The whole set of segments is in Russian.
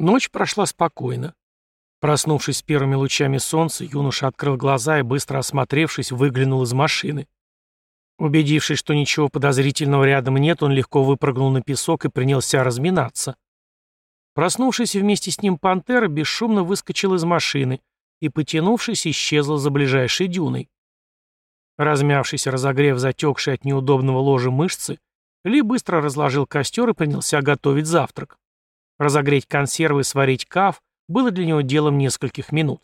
Ночь прошла спокойно. Проснувшись с первыми лучами солнца, юноша открыл глаза и, быстро осмотревшись, выглянул из машины. Убедившись, что ничего подозрительного рядом нет, он легко выпрыгнул на песок и принялся разминаться. Проснувшись вместе с ним пантера бесшумно выскочила из машины и, потянувшись, исчезла за ближайшей дюной. Размявшись, разогрев затекшие от неудобного ложа мышцы, Ли быстро разложил костер и принялся готовить завтрак. Разогреть консервы и сварить каф было для него делом нескольких минут.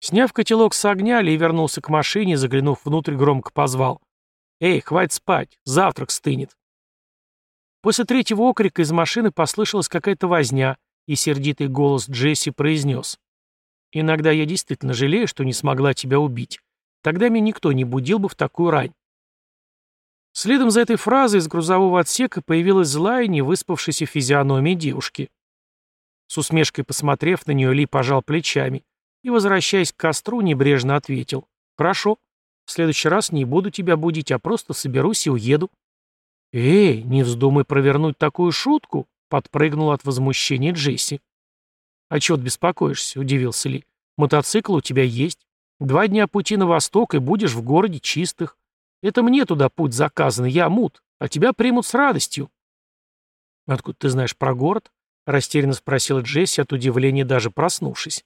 Сняв котелок с огня, Ли вернулся к машине заглянув внутрь, громко позвал. «Эй, хватит спать, завтрак стынет». После третьего окрика из машины послышалась какая-то возня, и сердитый голос Джесси произнес. «Иногда я действительно жалею, что не смогла тебя убить. Тогда меня никто не будил бы в такую рань». Следом за этой фразой из грузового отсека появилась злая, невыспавшаяся физиономия девушки. С усмешкой посмотрев на нее, Ли пожал плечами и, возвращаясь к костру, небрежно ответил. «Хорошо. В следующий раз не буду тебя будить, а просто соберусь и уеду». «Эй, не вздумай провернуть такую шутку!» — подпрыгнул от возмущения Джесси. «А чего ты беспокоишься?» — удивился Ли. «Мотоцикл у тебя есть. Два дня пути на восток, и будешь в городе чистых. Это мне туда путь заказан, я мут, а тебя примут с радостью». «Откуда ты знаешь про город?» — растерянно спросила Джесси от удивления, даже проснувшись.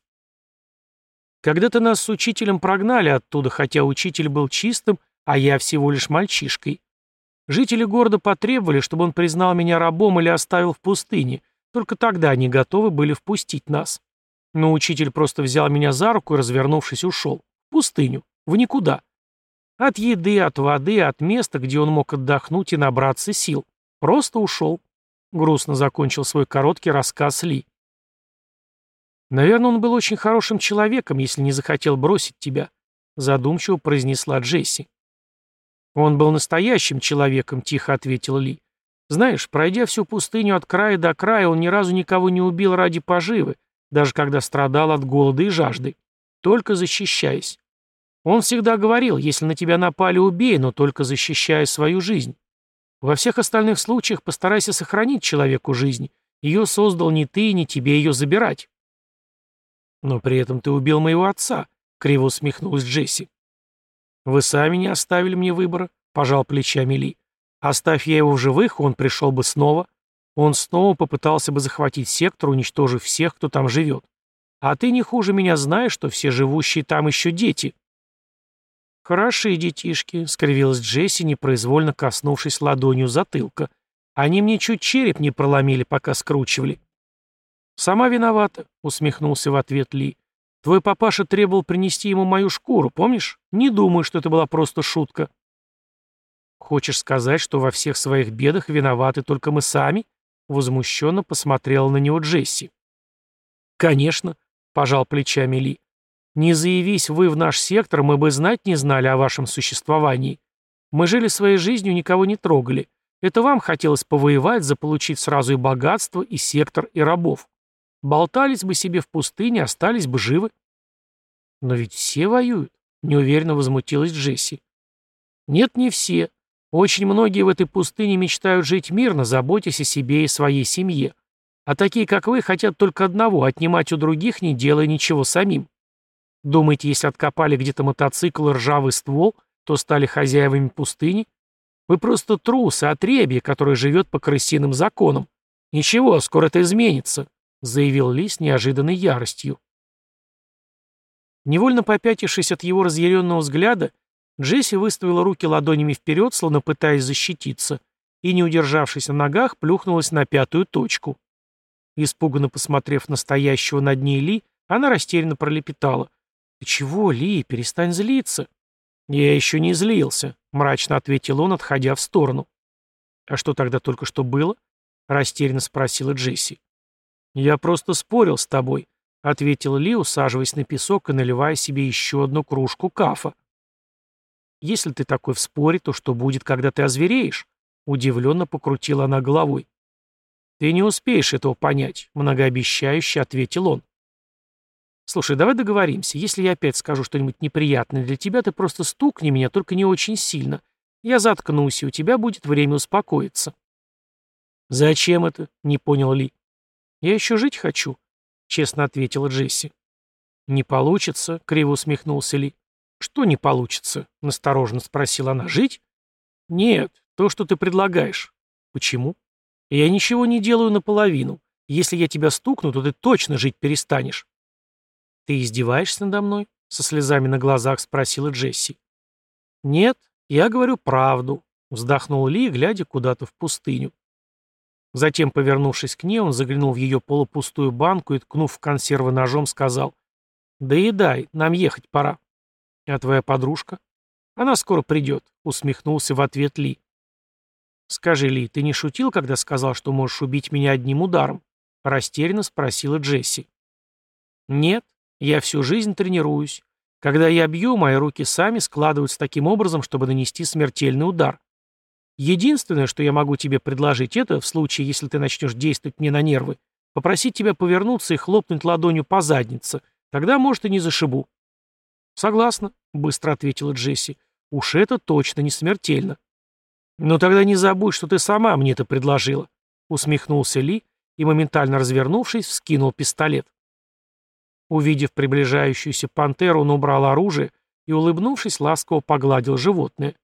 «Когда-то нас с учителем прогнали оттуда, хотя учитель был чистым, а я всего лишь мальчишкой. Жители города потребовали, чтобы он признал меня рабом или оставил в пустыне, только тогда они готовы были впустить нас. Но учитель просто взял меня за руку и, развернувшись, ушел. В пустыню. В никуда. От еды, от воды, от места, где он мог отдохнуть и набраться сил. Просто ушел. Грустно закончил свой короткий рассказ Ли. «Наверное, он был очень хорошим человеком, если не захотел бросить тебя», задумчиво произнесла Джесси. «Он был настоящим человеком», — тихо ответил Ли. «Знаешь, пройдя всю пустыню от края до края, он ни разу никого не убил ради поживы, даже когда страдал от голода и жажды, только защищаясь. Он всегда говорил, если на тебя напали, убей, но только защищая свою жизнь. Во всех остальных случаях постарайся сохранить человеку жизнь. Ее создал не ты, не тебе ее забирать. Но при этом ты убил моего отца, криво усмехнулась Джесси. Вы сами не оставили мне выбора, пожал плечами Ли. Оставь я его в живых, он пришел бы снова. Он снова попытался бы захватить сектор, уничтожив всех, кто там живет. А ты не хуже меня знаешь, что все живущие там еще дети. «Хорошие детишки», — скривилась Джесси, непроизвольно коснувшись ладонью затылка. «Они мне чуть череп не проломили, пока скручивали». «Сама виновата», — усмехнулся в ответ Ли. «Твой папаша требовал принести ему мою шкуру, помнишь? Не думаю, что это была просто шутка». «Хочешь сказать, что во всех своих бедах виноваты только мы сами?» — возмущенно посмотрела на него Джесси. «Конечно», — пожал плечами Ли. Не заявись вы в наш сектор, мы бы знать не знали о вашем существовании. Мы жили своей жизнью, никого не трогали. Это вам хотелось повоевать, заполучить сразу и богатство, и сектор, и рабов. Болтались бы себе в пустыне, остались бы живы. Но ведь все воюют, неуверенно возмутилась Джесси. Нет, не все. Очень многие в этой пустыне мечтают жить мирно, заботясь о себе и своей семье. А такие, как вы, хотят только одного — отнимать у других, не делая ничего самим. Думаете, если откопали где-то мотоцикл и ржавый ствол, то стали хозяевами пустыни? Вы просто трусы, отребье, которое живет по крысиным законам. Ничего, скоро это изменится, заявил Ли с неожиданной яростью. Невольно попятившись от его разъяренного взгляда, Джесси выставила руки ладонями вперед, словно пытаясь защититься, и, не удержавшись на ногах, плюхнулась на пятую точку. Испуганно посмотрев на стоящего над ней Ли, она растерянно пролепетала. «Ты чего, Ли, перестань злиться?» «Я еще не злился», — мрачно ответил он, отходя в сторону. «А что тогда только что было?» — растерянно спросила Джесси. «Я просто спорил с тобой», — ответил Ли, усаживаясь на песок и наливая себе еще одну кружку кафа. «Если ты такой в споре, то что будет, когда ты озвереешь?» — удивленно покрутила она головой. «Ты не успеешь этого понять», — многообещающе ответил он. «Слушай, давай договоримся. Если я опять скажу что-нибудь неприятное для тебя, ты просто стукни меня, только не очень сильно. Я заткнусь, и у тебя будет время успокоиться». «Зачем это?» — не понял Ли. Я еще жить хочу», — честно ответила Джесси. «Не получится», — криво усмехнулся Ли. «Что не получится?» — настороженно спросила она. «Жить?» «Нет, то, что ты предлагаешь». «Почему?» «Я ничего не делаю наполовину. Если я тебя стукну, то ты точно жить перестанешь». «Ты издеваешься надо мной?» — со слезами на глазах спросила Джесси. «Нет, я говорю правду», — вздохнул Ли, глядя куда-то в пустыню. Затем, повернувшись к ней, он заглянул в ее полупустую банку и, ткнув в консервы ножом, сказал, «Доедай, нам ехать пора». «А твоя подружка?» «Она скоро придет», — усмехнулся в ответ Ли. «Скажи, Ли, ты не шутил, когда сказал, что можешь убить меня одним ударом?» — растерянно спросила Джесси. «Нет, я всю жизнь тренируюсь. Когда я бью, мои руки сами складываются таким образом, чтобы нанести смертельный удар. Единственное, что я могу тебе предложить, это, в случае, если ты начнешь действовать мне на нервы, попросить тебя повернуться и хлопнуть ладонью по заднице. Тогда, может, и не зашибу». «Согласна», — быстро ответила Джесси. «Уж это точно не смертельно». «Но тогда не забудь, что ты сама мне это предложила», — усмехнулся Ли и, моментально развернувшись, вскинул пистолет. Увидев приближающуюся пантеру, он убрал оружие и, улыбнувшись, ласково погладил животное.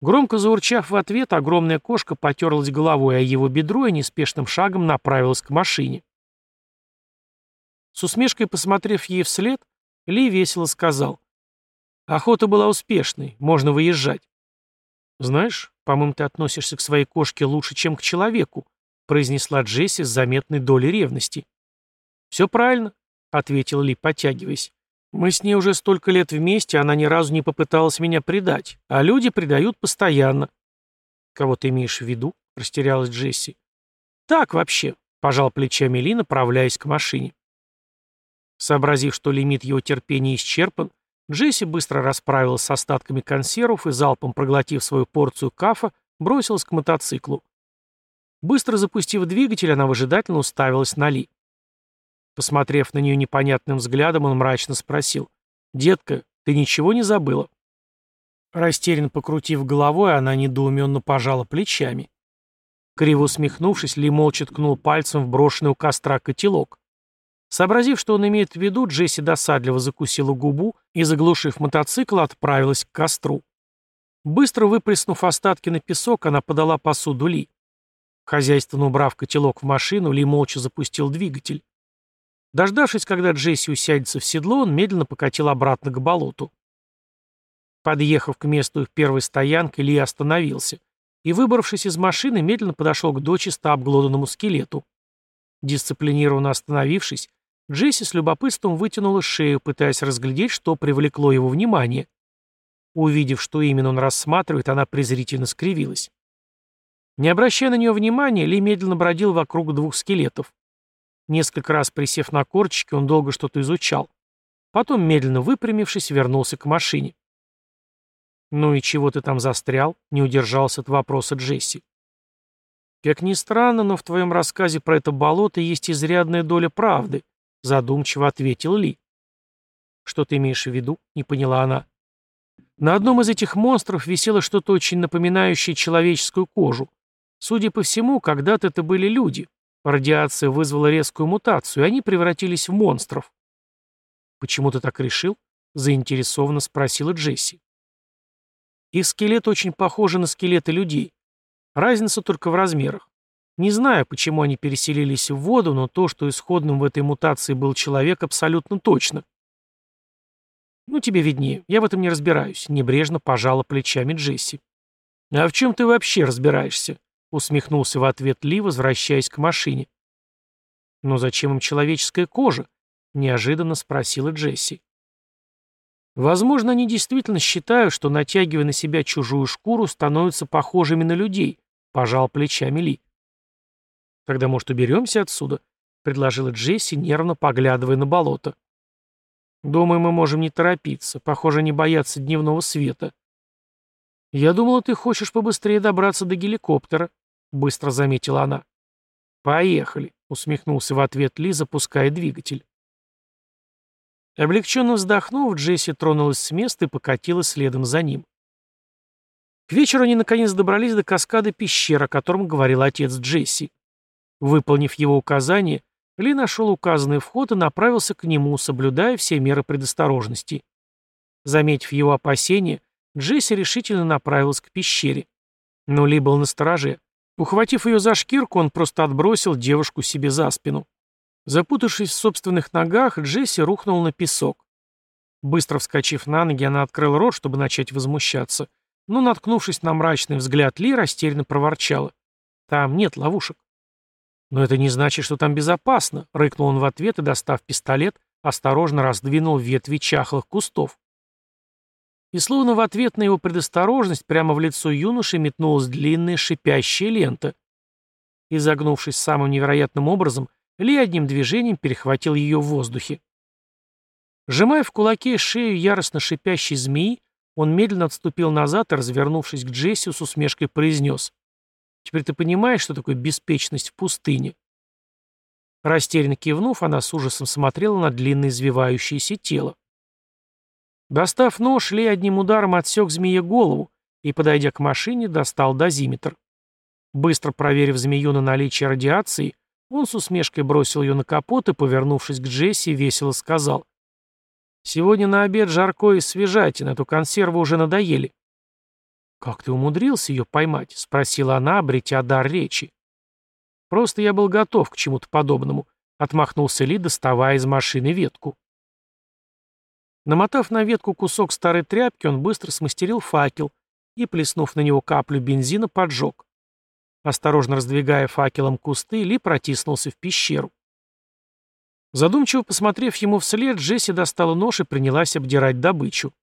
Громко заурчав в ответ, огромная кошка потерлась головой о его бедро и неспешным шагом направилась к машине. С усмешкой посмотрев ей вслед, Ли весело сказал. «Охота была успешной, можно выезжать». «Знаешь, по-моему, ты относишься к своей кошке лучше, чем к человеку», произнесла Джесси с заметной долей ревности. «Все правильно», — ответил Ли, потягиваясь. Мы с ней уже столько лет вместе, она ни разу не попыталась меня предать, а люди предают постоянно. Кого ты имеешь в виду? Растерялась Джесси. Так вообще, пожал плечами Ли, направляясь к машине. Сообразив, что лимит его терпения исчерпан, Джесси быстро расправилась с остатками консервов и, залпом проглотив свою порцию кафа, бросилась к мотоциклу. Быстро запустив двигатель, она выжидательно уставилась на Ли. Посмотрев на нее непонятным взглядом, он мрачно спросил. «Детка, ты ничего не забыла?» Растерянно покрутив головой, она недоуменно пожала плечами. Криво усмехнувшись, Ли молча ткнул пальцем в брошенный у костра котелок. Сообразив, что он имеет в виду, Джесси досадливо закусила губу и, заглушив мотоцикл, отправилась к костру. Быстро выплеснув остатки на песок, она подала посуду Ли. Хозяйственно убрав котелок в машину, Ли молча запустил двигатель. Дождавшись, когда Джесси усядется в седло, он медленно покатил обратно к болоту. Подъехав к месту их первой стоянки, Ли остановился и, выбравшись из машины, медленно подошел к дочисто обглоданному скелету. Дисциплинированно остановившись, Джесси с любопытством вытянула шею, пытаясь разглядеть, что привлекло его внимание. Увидев, что именно он рассматривает, она презрительно скривилась. Не обращая на нее внимания, Ли медленно бродил вокруг двух скелетов. Несколько раз присев на корточки, он долго что-то изучал. Потом, медленно выпрямившись, вернулся к машине. «Ну и чего ты там застрял?» — не удержался от вопроса Джесси. «Как ни странно, но в твоем рассказе про это болото есть изрядная доля правды», — задумчиво ответил Ли. «Что ты имеешь в виду?» — не поняла она. На одном из этих монстров висело что-то очень напоминающее человеческую кожу. Судя по всему, когда-то это были люди. Радиация вызвала резкую мутацию, и они превратились в монстров. «Почему ты так решил?» — заинтересованно спросила Джесси. Их скелеты очень похожи на скелеты людей. Разница только в размерах. Не знаю, почему они переселились в воду, но то, что исходным в этой мутации был человек, абсолютно точно. «Ну, тебе виднее. Я в этом не разбираюсь», — небрежно пожала плечами Джесси. «А в чем ты вообще разбираешься?» Усмехнулся в ответ Ли, возвращаясь к машине. «Но зачем им человеческая кожа?» — неожиданно спросила Джесси. «Возможно, они действительно считают, что, натягивая на себя чужую шкуру, становятся похожими на людей», — пожал плечами Ли. «Тогда, может, уберемся отсюда?» — предложила Джесси, нервно поглядывая на болото. «Думаю, мы можем не торопиться. Похоже, они боятся дневного света». «Я думала, ты хочешь побыстрее добраться до геликоптера», — быстро заметила она. «Поехали», — усмехнулся в ответ Ли, запуская двигатель. Облегченно вздохнув, Джесси тронулась с места и покатилась следом за ним. К вечеру они наконец добрались до каскада пещер, о котором говорил отец Джесси. Выполнив его указание, Ли нашел указанный вход и направился к нему, соблюдая все меры предосторожности. Заметив его опасения, Джесси решительно направилась к пещере. Но Ли был настороже. Ухватив ее за шкирку, он просто отбросил девушку себе за спину. Запутавшись в собственных ногах, Джесси рухнул на песок. Быстро вскочив на ноги, она открыла рот, чтобы начать возмущаться, но, наткнувшись на мрачный взгляд Ли, растерянно проворчала. «Там нет ловушек». «Но это не значит, что там безопасно», — рыкнул он в ответ и, достав пистолет, осторожно раздвинул ветви чахлых кустов. И словно в ответ на его предосторожность прямо в лицо юноши метнулась длинная шипящая лента. Изогнувшись самым невероятным образом, Ли одним движением перехватил ее в воздухе. Сжимая в кулаке шею яростно шипящей змеи, он медленно отступил назад и, развернувшись к Джессию, с усмешкой произнес. «Теперь ты понимаешь, что такое беспечность в пустыне?» Растерянно кивнув, она с ужасом смотрела на длинное извивающееся тело. Достав нож, Ли одним ударом отсек змее голову и, подойдя к машине, достал дозиметр. Быстро проверив змею на наличие радиации, он с усмешкой бросил ее на капот и, повернувшись к Джесси, весело сказал. «Сегодня на обед жарко и свежатина, эту консерву уже надоели». «Как ты умудрился ее поймать?» — спросила она, обретя дар речи. «Просто я был готов к чему-то подобному», — отмахнулся Ли, доставая из машины ветку. Намотав на ветку кусок старой тряпки, он быстро смастерил факел и, плеснув на него каплю бензина, поджег. Осторожно раздвигая факелом кусты, Ли протиснулся в пещеру. Задумчиво посмотрев ему вслед, Джесси достала нож и принялась обдирать добычу.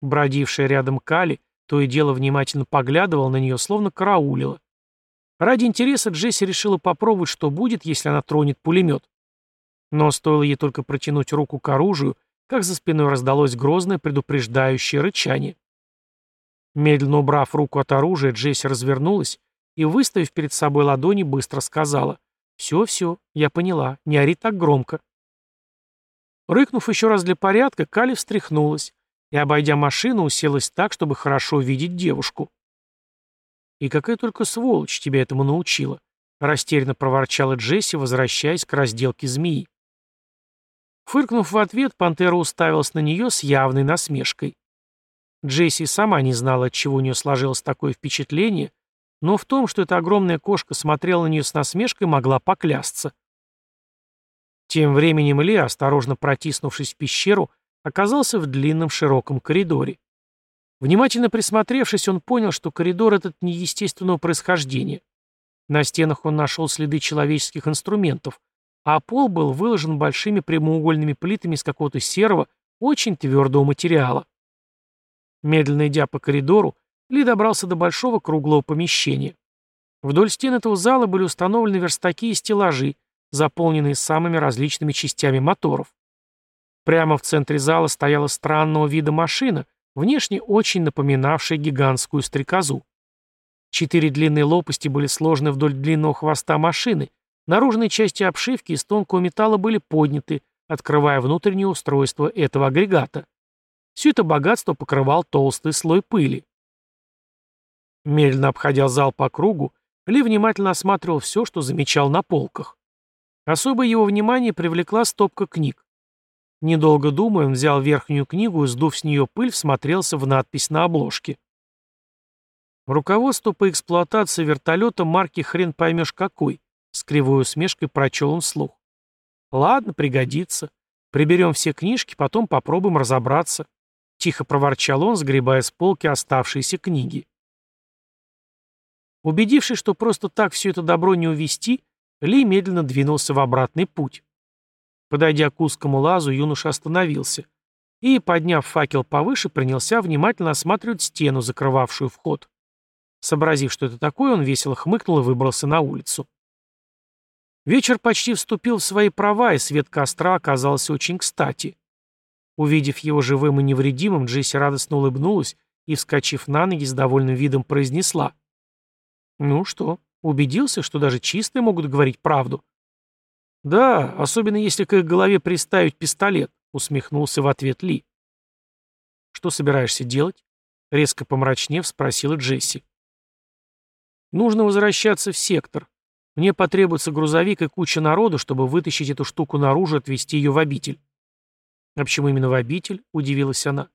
Бродившая рядом Кали то и дело внимательно поглядывал на нее, словно караулила. Ради интереса Джесси решила попробовать, что будет, если она тронет пулемет. Но стоило ей только протянуть руку к оружию, как за спиной раздалось грозное предупреждающее рычание. Медленно убрав руку от оружия, Джесси развернулась и, выставив перед собой ладони, быстро сказала «Все-все, я поняла, не ори так громко». Рыкнув еще раз для порядка, Кали встряхнулась и, обойдя машину, уселась так, чтобы хорошо видеть девушку. «И какая только сволочь тебя этому научила», — растерянно проворчала Джесси, возвращаясь к разделке змеи. Фыркнув в ответ, пантера уставилась на нее с явной насмешкой. Джесси сама не знала, от чего у нее сложилось такое впечатление, но в том, что эта огромная кошка смотрела на нее с насмешкой, могла поклясться. Тем временем Ли, осторожно протиснувшись в пещеру, оказался в длинном широком коридоре. Внимательно присмотревшись, он понял, что коридор этот неестественного происхождения. На стенах он нашел следы человеческих инструментов, а пол был выложен большими прямоугольными плитами из какого-то серого, очень твердого материала. Медленно идя по коридору, Ли добрался до большого круглого помещения. Вдоль стен этого зала были установлены верстаки и стеллажи, заполненные самыми различными частями моторов. Прямо в центре зала стояла странного вида машина, внешне очень напоминавшая гигантскую стрекозу. Четыре длинные лопасти были сложены вдоль длинного хвоста машины, Наружные части обшивки из тонкого металла были подняты, открывая внутреннее устройство этого агрегата. Все это богатство покрывал толстый слой пыли. Медленно обходя зал по кругу, Ли внимательно осматривал все, что замечал на полках. Особое его внимание привлекла стопка книг. Недолго думая, он взял верхнюю книгу и, сдув с нее пыль, всмотрелся в надпись на обложке. Руководство по эксплуатации вертолета марки хрен поймешь какой. С кривой усмешкой прочел он вслух. «Ладно, пригодится. Приберем все книжки, потом попробуем разобраться». Тихо проворчал он, сгребая с полки оставшиеся книги. Убедившись, что просто так все это добро не увести, Ли медленно двинулся в обратный путь. Подойдя к узкому лазу, юноша остановился и, подняв факел повыше, принялся внимательно осматривать стену, закрывавшую вход. Сообразив, что это такое, он весело хмыкнул и выбрался на улицу. Вечер почти вступил в свои права, и свет костра оказался очень кстати. Увидев его живым и невредимым, Джесси радостно улыбнулась и, вскочив на ноги, с довольным видом произнесла. «Ну что, убедился, что даже чистые могут говорить правду?» «Да, особенно если к их голове приставить пистолет», — усмехнулся в ответ Ли. «Что собираешься делать?» — резко помрачнев спросила Джесси. «Нужно возвращаться в сектор. Мне потребуется грузовик и куча народу, чтобы вытащить эту штуку наружу и отвезти ее в обитель». «А почему именно в обитель?» — удивилась она.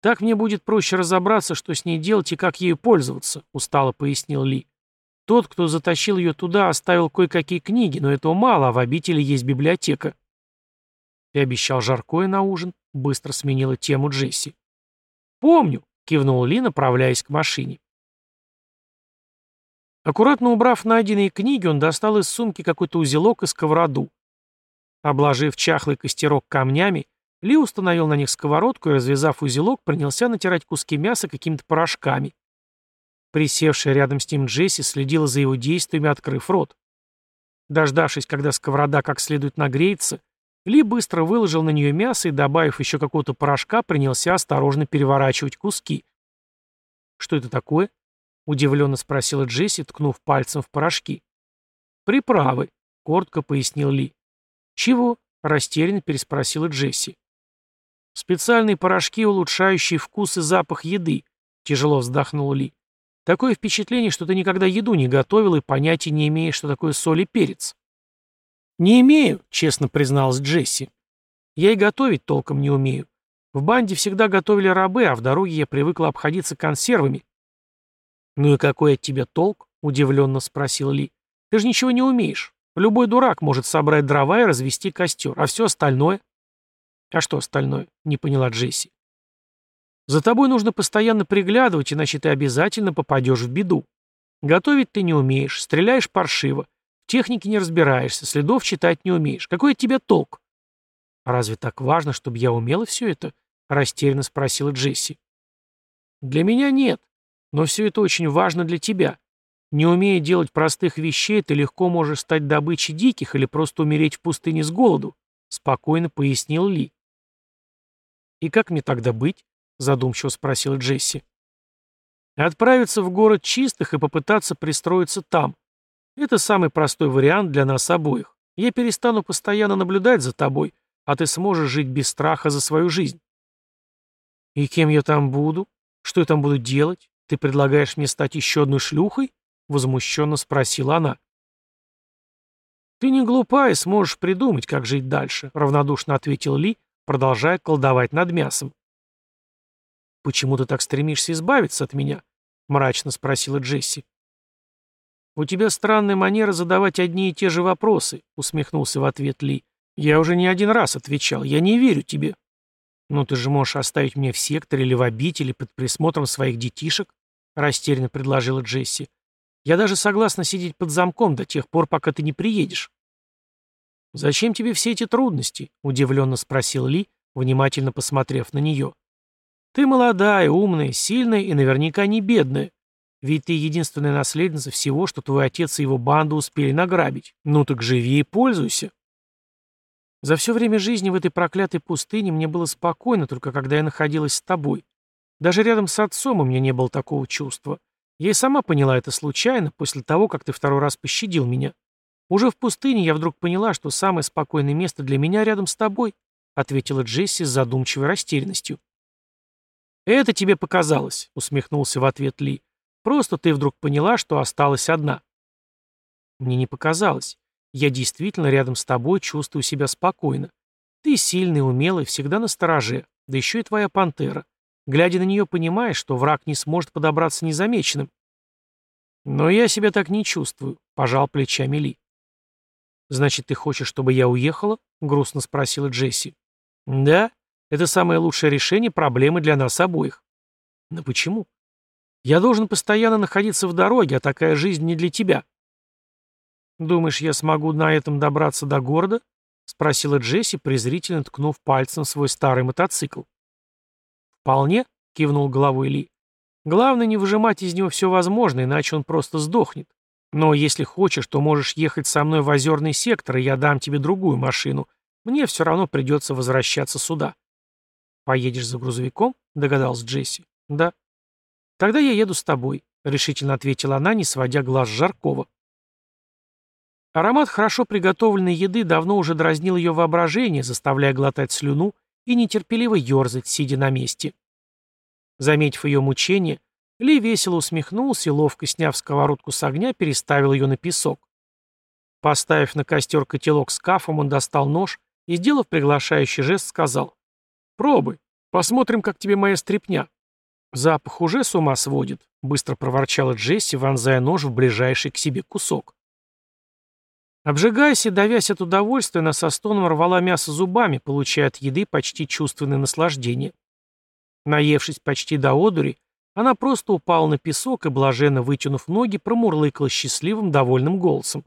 «Так мне будет проще разобраться, что с ней делать и как ею пользоваться», — устало пояснил Ли. «Тот, кто затащил ее туда, оставил кое-какие книги, но этого мало, а в обители есть библиотека». «Ты обещал жаркое на ужин?» — быстро сменила тему Джесси. «Помню», — кивнул Ли, направляясь к машине. Аккуратно убрав найденные книги, он достал из сумки какой-то узелок и сковороду. Обложив чахлый костерок камнями, ли установил на них сковородку и, развязав узелок, принялся натирать куски мяса какими-то порошками. Присевшая рядом с ним Джесси следила за его действиями, открыв рот. Дождавшись, когда сковорода как следует нагреется, Ли быстро выложил на нее мясо и, добавив еще какого-то порошка, принялся осторожно переворачивать куски. «Что это такое?» — удивленно спросила Джесси, ткнув пальцем в порошки. «Приправы», — коротко пояснил Ли. «Чего?» — растерянно переспросила Джесси. «Специальные порошки, улучшающие вкус и запах еды», — тяжело вздохнул Ли. «Такое впечатление, что ты никогда еду не готовил и понятия не имеешь, что такое соль и перец». «Не имею», — честно призналась Джесси. «Я и готовить толком не умею. В банде всегда готовили рабы, а в дороге я привыкла обходиться консервами». «Ну и какой от тебя толк?» — удивленно спросил Ли. «Ты же ничего не умеешь. Любой дурак может собрать дрова и развести костер, а все остальное...» «А что остальное?» — не поняла Джесси. «За тобой нужно постоянно приглядывать, иначе ты обязательно попадешь в беду. Готовить ты не умеешь, стреляешь паршиво, в технике не разбираешься, следов читать не умеешь. Какой от тебя толк?» «А разве так важно, чтобы я умела все это?» — растерянно спросила Джесси. «Для меня нет, но все это очень важно для тебя. Не умея делать простых вещей, ты легко можешь стать добычей диких или просто умереть в пустыне с голоду», — спокойно пояснил Ли. «И как мне тогда быть?» — задумчиво спросила Джесси. «Отправиться в город чистых и попытаться пристроиться там. Это самый простой вариант для нас обоих. Я перестану постоянно наблюдать за тобой, а ты сможешь жить без страха за свою жизнь». «И кем я там буду? Что я там буду делать? Ты предлагаешь мне стать еще одной шлюхой?» — возмущенно спросила она. «Ты не глупа и сможешь придумать, как жить дальше», — равнодушно ответил Ли, продолжая колдовать над мясом. «Почему ты так стремишься избавиться от меня?» — мрачно спросила Джесси. «У тебя странная манера задавать одни и те же вопросы», — усмехнулся в ответ Ли. «Я уже не один раз отвечал. Я не верю тебе». «Ну ты же можешь оставить меня в секторе или в обители под присмотром своих детишек», — растерянно предложила Джесси. «Я даже согласна сидеть под замком до тех пор, пока ты не приедешь». «Зачем тебе все эти трудности?» — удивленно спросил Ли, внимательно посмотрев на нее. «Ты молодая, умная, сильная и наверняка не бедная. Ведь ты единственная наследница всего, что твой отец и его банда успели награбить. Ну так живи и пользуйся». За все время жизни в этой проклятой пустыне мне было спокойно, только когда я находилась с тобой. Даже рядом с отцом у меня не было такого чувства. Я и сама поняла это случайно, после того, как ты второй раз пощадил меня. «Уже в пустыне я вдруг поняла, что самое спокойное место для меня рядом с тобой», ответила Джесси с задумчивой растерянностью. «Это тебе показалось», — усмехнулся в ответ Ли. «Просто ты вдруг поняла, что осталась одна». «Мне не показалось. Я действительно рядом с тобой чувствую себя спокойно. Ты сильный, умелый, всегда на стороже, да еще и твоя пантера. Глядя на нее, понимаешь, что враг не сможет подобраться незамеченным». «Но я себя так не чувствую», — пожал плечами Ли. «Значит, ты хочешь, чтобы я уехала?» — грустно спросила Джесси. «Да, это самое лучшее решение проблемы для нас обоих». «Но почему?» «Я должен постоянно находиться в дороге, а такая жизнь не для тебя». «Думаешь, я смогу на этом добраться до города?» — спросила Джесси, презрительно ткнув пальцем свой старый мотоцикл. «Вполне», — кивнул головой Ли. «Главное не выжимать из него все возможное, иначе он просто сдохнет. Но если хочешь, то можешь ехать со мной в озерный сектор, и я дам тебе другую машину. Мне все равно придется возвращаться сюда». «Поедешь за грузовиком?» — догадалась Джесси. «Да». «Тогда я еду с тобой», — решительно ответила она, не сводя глаз с Жаркова. Аромат хорошо приготовленной еды давно уже дразнил ее воображение, заставляя глотать слюну и нетерпеливо ерзать, сидя на месте. Заметив ее мучение, ли весело усмехнулся и, ловко сняв сковородку с огня, переставил ее на песок. Поставив на костер котелок с кафом, он достал нож и, сделав приглашающий жест, сказал «Пробуй, посмотрим, как тебе моя стряпня». «Запах уже с ума сводит», — быстро проворчала Джесси, вонзая нож в ближайший к себе кусок. Обжигаясь и давясь от удовольствия, она со стоном рвала мясо зубами, получая от еды почти чувственное наслаждение. Наевшись почти до одури, она просто упала на песок и, блаженно вытянув ноги, промурлыкала счастливым, довольным голосом.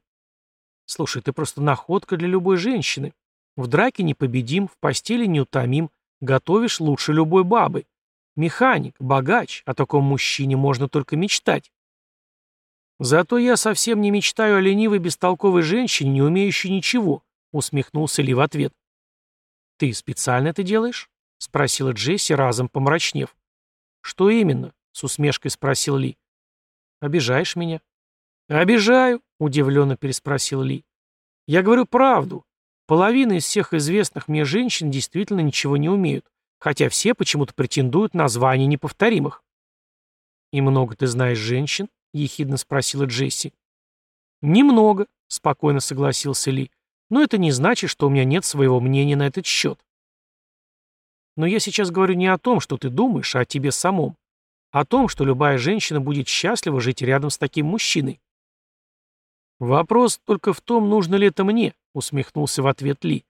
«Слушай, ты просто находка для любой женщины. В драке непобедим, в постели неутомим, готовишь лучше любой бабы. Механик, богач, о таком мужчине можно только мечтать. «Зато я совсем не мечтаю о ленивой бестолковой женщине, не умеющей ничего», — усмехнулся Ли в ответ. «Ты специально это делаешь?» — спросила Джесси, разом помрачнев. «Что именно?» — с усмешкой спросил Ли. «Обижаешь меня?» «Обижаю», — удивленно переспросил Ли. «Я говорю правду. Половина из всех известных мне женщин действительно ничего не умеют, хотя все почему-то претендуют на звание неповторимых». «И много ты знаешь женщин?» — ехидно спросила Джесси. «Немного», — спокойно согласился Ли. «Но это не значит, что у меня нет своего мнения на этот счет». «Но я сейчас говорю не о том, что ты думаешь, а о тебе самом. О том, что любая женщина будет счастлива жить рядом с таким мужчиной». «Вопрос только в том, нужно ли это мне», — усмехнулся в ответ Ли.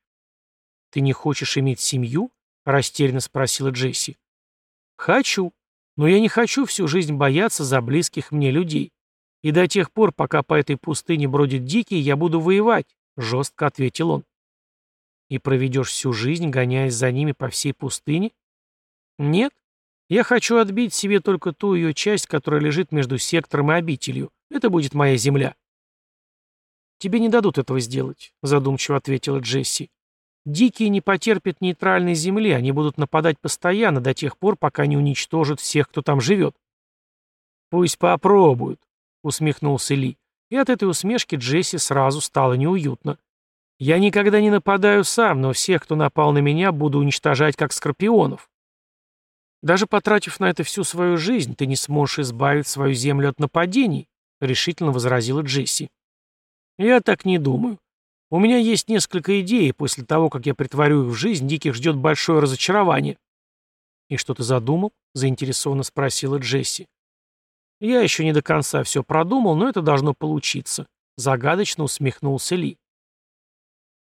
«Ты не хочешь иметь семью?» — растерянно спросила Джесси. «Хочу», но я не хочу всю жизнь бояться за близких мне людей. И до тех пор, пока по этой пустыне бродят дикие, я буду воевать», — жестко ответил он. «И проведешь всю жизнь, гоняясь за ними по всей пустыне?» «Нет. Я хочу отбить себе только ту ее часть, которая лежит между сектором и обителью. Это будет моя земля». «Тебе не дадут этого сделать», — задумчиво ответила Джесси. Дикие не потерпят нейтральной земли, они будут нападать постоянно до тех пор, пока не уничтожат всех, кто там живет. «Пусть попробуют», — усмехнулся Ли. И от этой усмешки Джесси сразу стало неуютно. «Я никогда не нападаю сам, но всех, кто напал на меня, буду уничтожать как скорпионов». «Даже потратив на это всю свою жизнь, ты не сможешь избавить свою землю от нападений», — решительно возразила Джесси. «Я так не думаю. У меня есть несколько идей, после того, как я притворю их в жизнь, Диких ждет большое разочарование». «И что ты задумал?» — заинтересованно спросила Джесси. «Я еще не до конца все продумал, но это должно получиться», — загадочно усмехнулся Ли.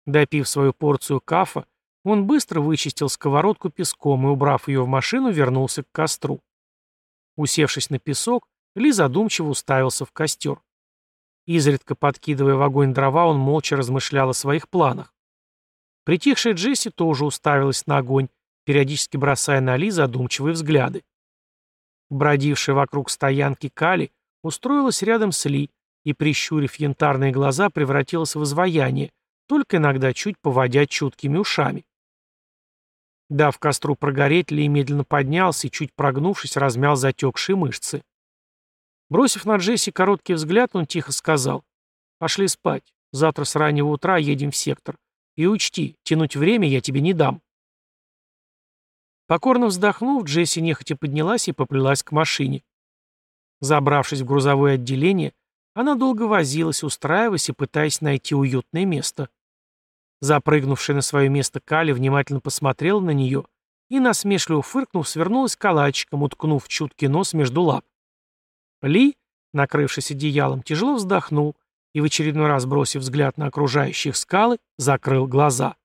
Допив свою порцию кафа, он быстро вычистил сковородку песком и, убрав ее в машину, вернулся к костру. Усевшись на песок, Ли задумчиво уставился в костер. Изредка подкидывая в огонь дрова, он молча размышлял о своих планах. Притихшая Джесси тоже уставилась на огонь, периодически бросая на Ли задумчивые взгляды. Бродившая вокруг стоянки Кали устроилась рядом с Ли и, прищурив янтарные глаза, превратилась в изваяние, только иногда чуть поводя чуткими ушами. Дав костру прогореть, Ли медленно поднялся и, чуть прогнувшись, размял затекшие мышцы. Бросив на Джесси короткий взгляд, он тихо сказал. «Пошли спать. Завтра с раннего утра едем в сектор. И учти, тянуть время я тебе не дам». Покорно вздохнув, Джесси нехотя поднялась и поплелась к машине. Забравшись в грузовое отделение, она долго возилась, устраиваясь и пытаясь найти уютное место. Запрыгнувшая на свое место Кали внимательно посмотрела на нее и, насмешливо фыркнув, свернулась калачиком, уткнув чуткий нос между лап. Ли, накрывшись одеялом, тяжело вздохнул и, в очередной раз бросив взгляд на окружающих скалы, закрыл глаза.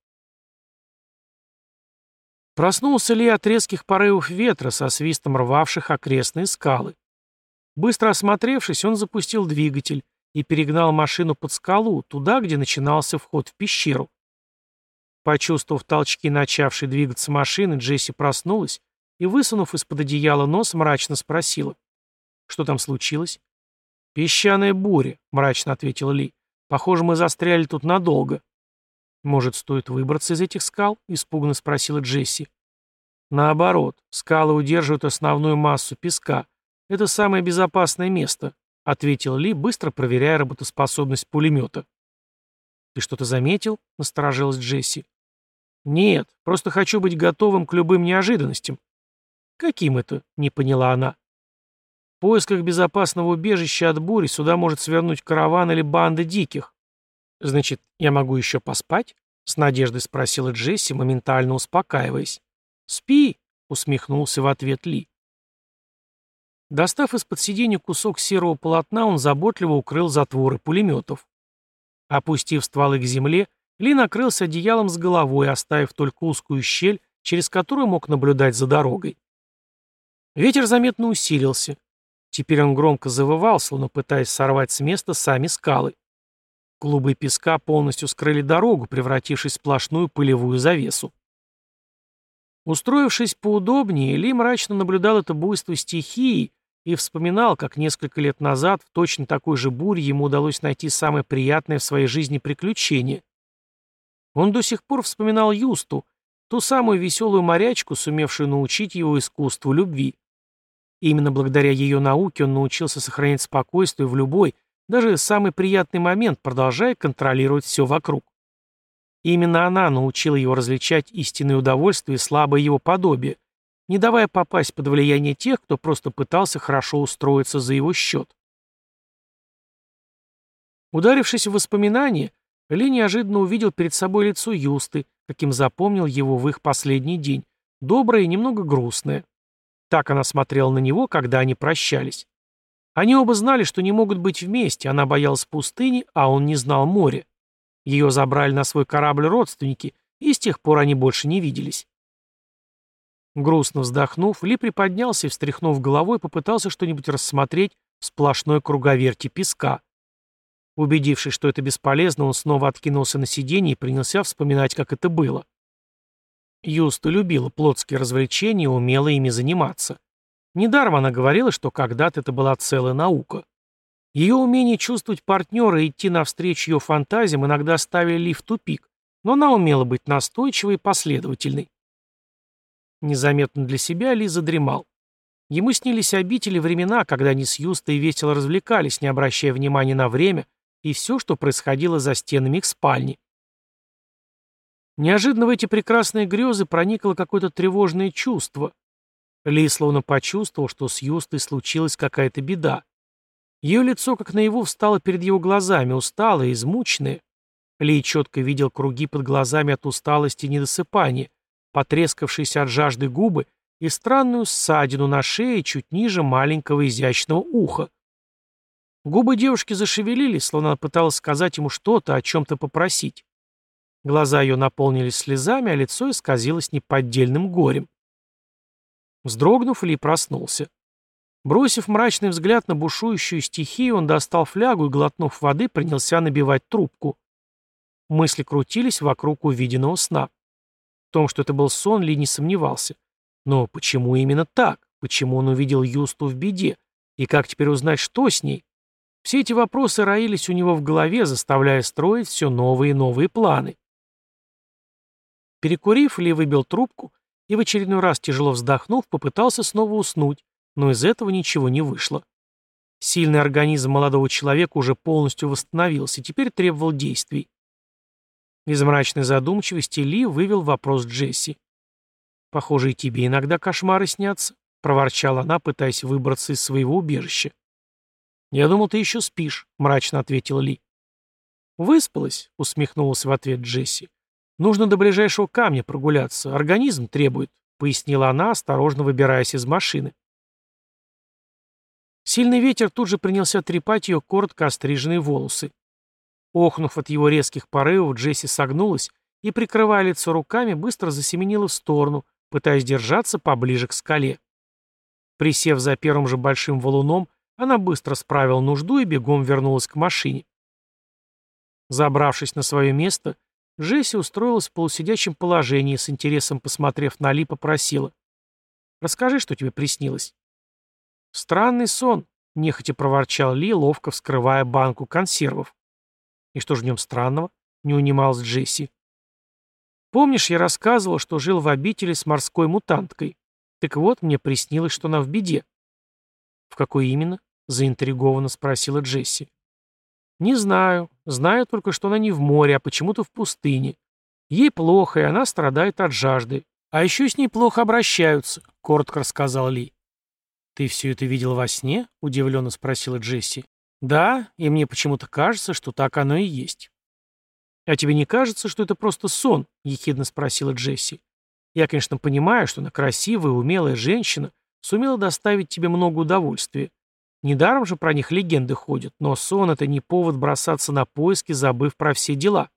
Проснулся Ли от резких порывов ветра со свистом рвавших окрестные скалы. Быстро осмотревшись, он запустил двигатель и перегнал машину под скалу, туда, где начинался вход в пещеру. Почувствовав толчки начавшей двигаться машины, Джесси проснулась и, высунув из-под одеяла нос, мрачно спросила. Что там случилось? Песчаная буря, мрачно ответил Ли. Похоже, мы застряли тут надолго. Может, стоит выбраться из этих скал? Испуганно спросила Джесси. Наоборот, скалы удерживают основную массу песка. Это самое безопасное место, ответил Ли, быстро проверяя работоспособность пулемета. «Ты что-то заметил?» — насторожилась Джесси. «Нет, просто хочу быть готовым к любым неожиданностям». «Каким это?» — не поняла она. В поисках безопасного убежища от бури сюда может свернуть караван или банда диких. «Значит, я могу еще поспать?» — с надеждой спросила Джесси, моментально успокаиваясь. «Спи!» — усмехнулся в ответ Ли. Достав из-под сиденья кусок серого полотна, он заботливо укрыл затворы пулеметов. Опустив стволы к земле, Ли накрылся одеялом с головой, оставив только узкую щель, через которую мог наблюдать за дорогой. Ветер заметно усилился. Теперь он громко завывал, словно пытаясь сорвать с места сами скалы. Клубы песка полностью скрыли дорогу, превратившись в сплошную пылевую завесу. Устроившись поудобнее, Ли мрачно наблюдал это буйство стихии и вспоминал, как несколько лет назад в точно такой же буре ему удалось найти самое приятное в своей жизни приключение. Он до сих пор вспоминал Юсту, ту самую веселую морячку, сумевшую научить его искусству любви. Именно благодаря ее науке он научился сохранять спокойствие в любой, даже самый приятный момент, продолжая контролировать все вокруг. именно она научила его различать истинное удовольствие и слабое его подобие, не давая попасть под влияние тех, кто просто пытался хорошо устроиться за его счет. Ударившись в воспоминания, Ли неожиданно увидел перед собой лицо Юсты, каким запомнил его в их последний день, доброе и немного грустное. Так она смотрела на него, когда они прощались. Они оба знали, что не могут быть вместе, она боялась пустыни, а он не знал моря. Ее забрали на свой корабль родственники, и с тех пор они больше не виделись. Грустно вздохнув, Ли приподнялся и, встряхнув головой, попытался что-нибудь рассмотреть в сплошной круговерти песка. Убедившись, что это бесполезно, он снова откинулся на сиденье и принялся вспоминать, как это было. Юста любила плотские развлечения и умела ими заниматься. Недаром она говорила, что когда-то это была целая наука. Ее умение чувствовать партнера и идти навстречу ее фантазиям иногда ставили Ли в тупик, но она умела быть настойчивой и последовательной. Незаметно для себя Ли задремал. Ему снились обители времена, когда они с Юстой весело развлекались, не обращая внимания на время и все, что происходило за стенами их спальни. Неожиданно в эти прекрасные грезы проникло какое-то тревожное чувство, ли словно почувствовал, что с Юстой случилась какая-то беда. Ее лицо, как наяву, встало перед его глазами, усталое, измученное. Ли четко видел круги под глазами от усталости и недосыпания, потрескавшиеся от жажды губы и странную ссадину на шее чуть ниже маленького изящного уха. Губы девушки зашевелились, словно она пыталась сказать ему что-то, о чем-то попросить. Глаза ее наполнились слезами, а лицо исказилось неподдельным горем. Вздрогнув, Ли проснулся. Бросив мрачный взгляд на бушующую стихию, он достал флягу и, глотнув воды, принялся набивать трубку. Мысли крутились вокруг увиденного сна. В том, что это был сон, Ли не сомневался. Но почему именно так? Почему он увидел Юсту в беде? И как теперь узнать, что с ней? Все эти вопросы роились у него в голове, заставляя строить все новые и новые планы. Перекурив, Ли выбил трубку и в очередной раз, тяжело вздохнув, попытался снова уснуть, но из этого ничего не вышло. Сильный организм молодого человека уже полностью восстановился, теперь требовал действий. Из мрачной задумчивости Ли вывел вопрос Джесси. «Похоже, и тебе иногда кошмары снятся», — проворчала она, пытаясь выбраться из своего убежища. «Я думал, ты еще спишь», — мрачно ответил Ли. «Выспалась», — усмехнулась в ответ Джесси. «Нужно до ближайшего камня прогуляться. Организм требует», — пояснила она, осторожно выбираясь из машины. Сильный ветер тут же принялся трепать ее коротко остриженные волосы. Охнув от его резких порывов, Джесси согнулась и, прикрывая лицо руками, быстро засеменила в сторону, пытаясь держаться поближе к скале. Присев за первым же большим валуном, она быстро справила нужду и бегом вернулась к машине. Забравшись на свое место, Джесси устроилась в полусидячем положении, с интересом посмотрев на Ли, попросила. «Расскажи, что тебе приснилось». «Странный сон», — нехотя проворчал Ли, ловко вскрывая банку консервов. «И что же в нем странного?» — не унималась Джесси. «Помнишь, я рассказывал, что жил в обители с морской мутанткой? Так вот, мне приснилось, что она в беде». «В какой именно?» — заинтригованно спросила Джесси. «Не знаю. Знаю только, что она не в море, а почему-то в пустыне. Ей плохо, и она страдает от жажды. А еще с ней плохо обращаются», — коротко рассказал Ли. «Ты все это видел во сне?» — удивленно спросила Джесси. «Да, и мне почему-то кажется, что так оно и есть». «А тебе не кажется, что это просто сон?» — ехидно спросила Джесси. «Я, конечно, понимаю, что она красивая, умелая женщина, сумела доставить тебе много удовольствия. Недаром же про них легенды ходят, но сон — это не повод бросаться на поиски, забыв про все дела».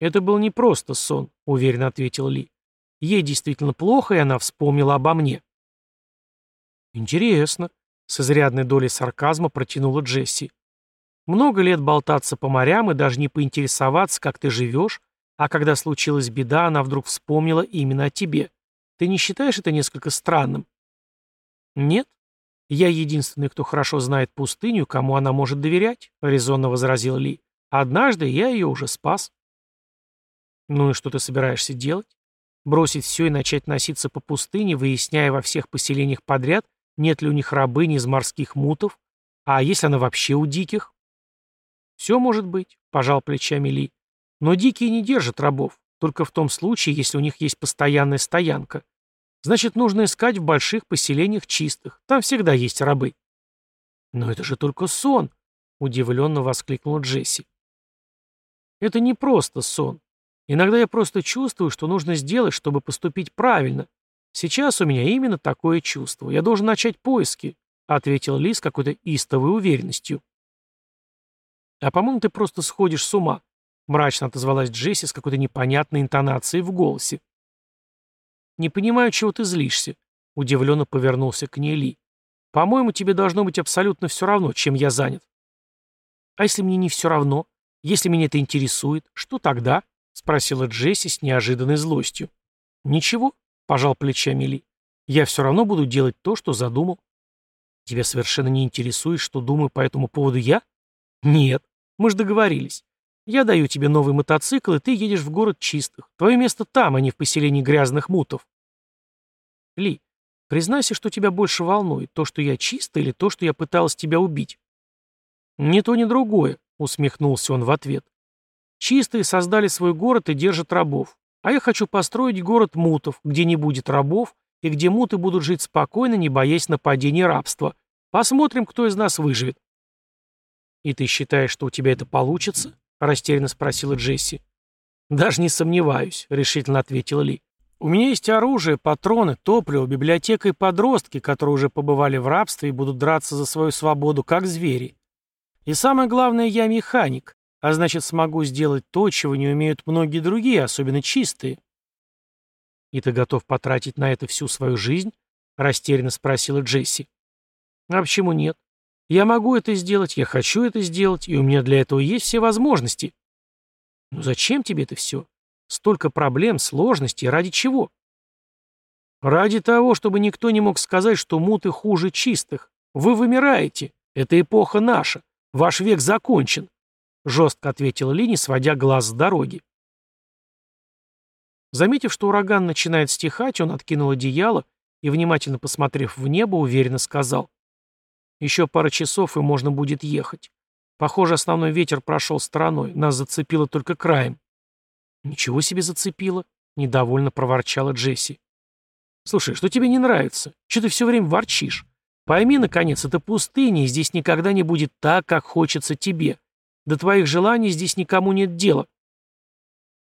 «Это был не просто сон», — уверенно ответил Ли. «Ей действительно плохо, и она вспомнила обо мне». «Интересно», — с изрядной долей сарказма протянула Джесси. Много лет болтаться по морям и даже не поинтересоваться, как ты живешь, а когда случилась беда, она вдруг вспомнила именно о тебе. Ты не считаешь это несколько странным? Нет. Я единственный, кто хорошо знает пустыню, кому она может доверять, резонно возразил Ли. Однажды я ее уже спас. Ну и что ты собираешься делать? Бросить все и начать носиться по пустыне, выясняя во всех поселениях подряд, нет ли у них рабынь из морских мутов? А если она вообще у диких? «Все может быть», — пожал плечами Ли. «Но дикие не держат рабов, только в том случае, если у них есть постоянная стоянка. Значит, нужно искать в больших поселениях чистых. Там всегда есть рабы». «Но это же только сон», — удивленно воскликнула Джесси. «Это не просто сон. Иногда я просто чувствую, что нужно сделать, чтобы поступить правильно. Сейчас у меня именно такое чувство. Я должен начать поиски», — ответил Ли с какой-то истовой уверенностью. «А по-моему, ты просто сходишь с ума», — мрачно отозвалась Джесси с какой-то непонятной интонацией в голосе. «Не понимаю, чего ты злишься», — удивленно повернулся к ней Ли. «По-моему, тебе должно быть абсолютно все равно, чем я занят». «А если мне не все равно? Если меня это интересует, что тогда?» — спросила Джесси с неожиданной злостью. «Ничего», — пожал плечами Ли. «Я все равно буду делать то, что задумал». «Тебя совершенно не интересует, что думаю по этому поводу я?» «Нет. Мы же договорились. Я даю тебе новый мотоцикл, и ты едешь в город чистых. Твое место там, а не в поселении грязных мутов. Ли, признайся, что тебя больше волнует, то, что я чистый, или то, что я пыталась тебя убить. Ни то, ни другое, усмехнулся он в ответ. Чистые создали свой город и держат рабов. А я хочу построить город мутов, где не будет рабов, и где муты будут жить спокойно, не боясь нападения рабства. Посмотрим, кто из нас выживет. «И ты считаешь, что у тебя это получится?» — растерянно спросила Джесси. «Даже не сомневаюсь», — решительно ответила Ли. «У меня есть оружие, патроны, топливо, библиотека и подростки, которые уже побывали в рабстве и будут драться за свою свободу, как звери. И самое главное, я механик, а значит, смогу сделать то, чего не умеют многие другие, особенно чистые». «И ты готов потратить на это всю свою жизнь?» — растерянно спросила Джесси. «А почему нет? Я могу это сделать, я хочу это сделать, и у меня для этого есть все возможности. Но зачем тебе это все? Столько проблем, сложностей, ради чего? Ради того, чтобы никто не мог сказать, что муты хуже чистых. Вы вымираете. Это эпоха наша. Ваш век закончен. Жестко ответила Лини, сводя глаз с дороги. Заметив, что ураган начинает стихать, он откинул одеяло и, внимательно посмотрев в небо, уверенно сказал. Еще пара часов, и можно будет ехать. Похоже, основной ветер прошел стороной, нас зацепило только краем. Ничего себе зацепило, недовольно проворчала Джесси. Слушай, что тебе не нравится? Что ты все время ворчишь? Пойми, наконец, это пустыня, и здесь никогда не будет так, как хочется тебе. До твоих желаний здесь никому нет дела.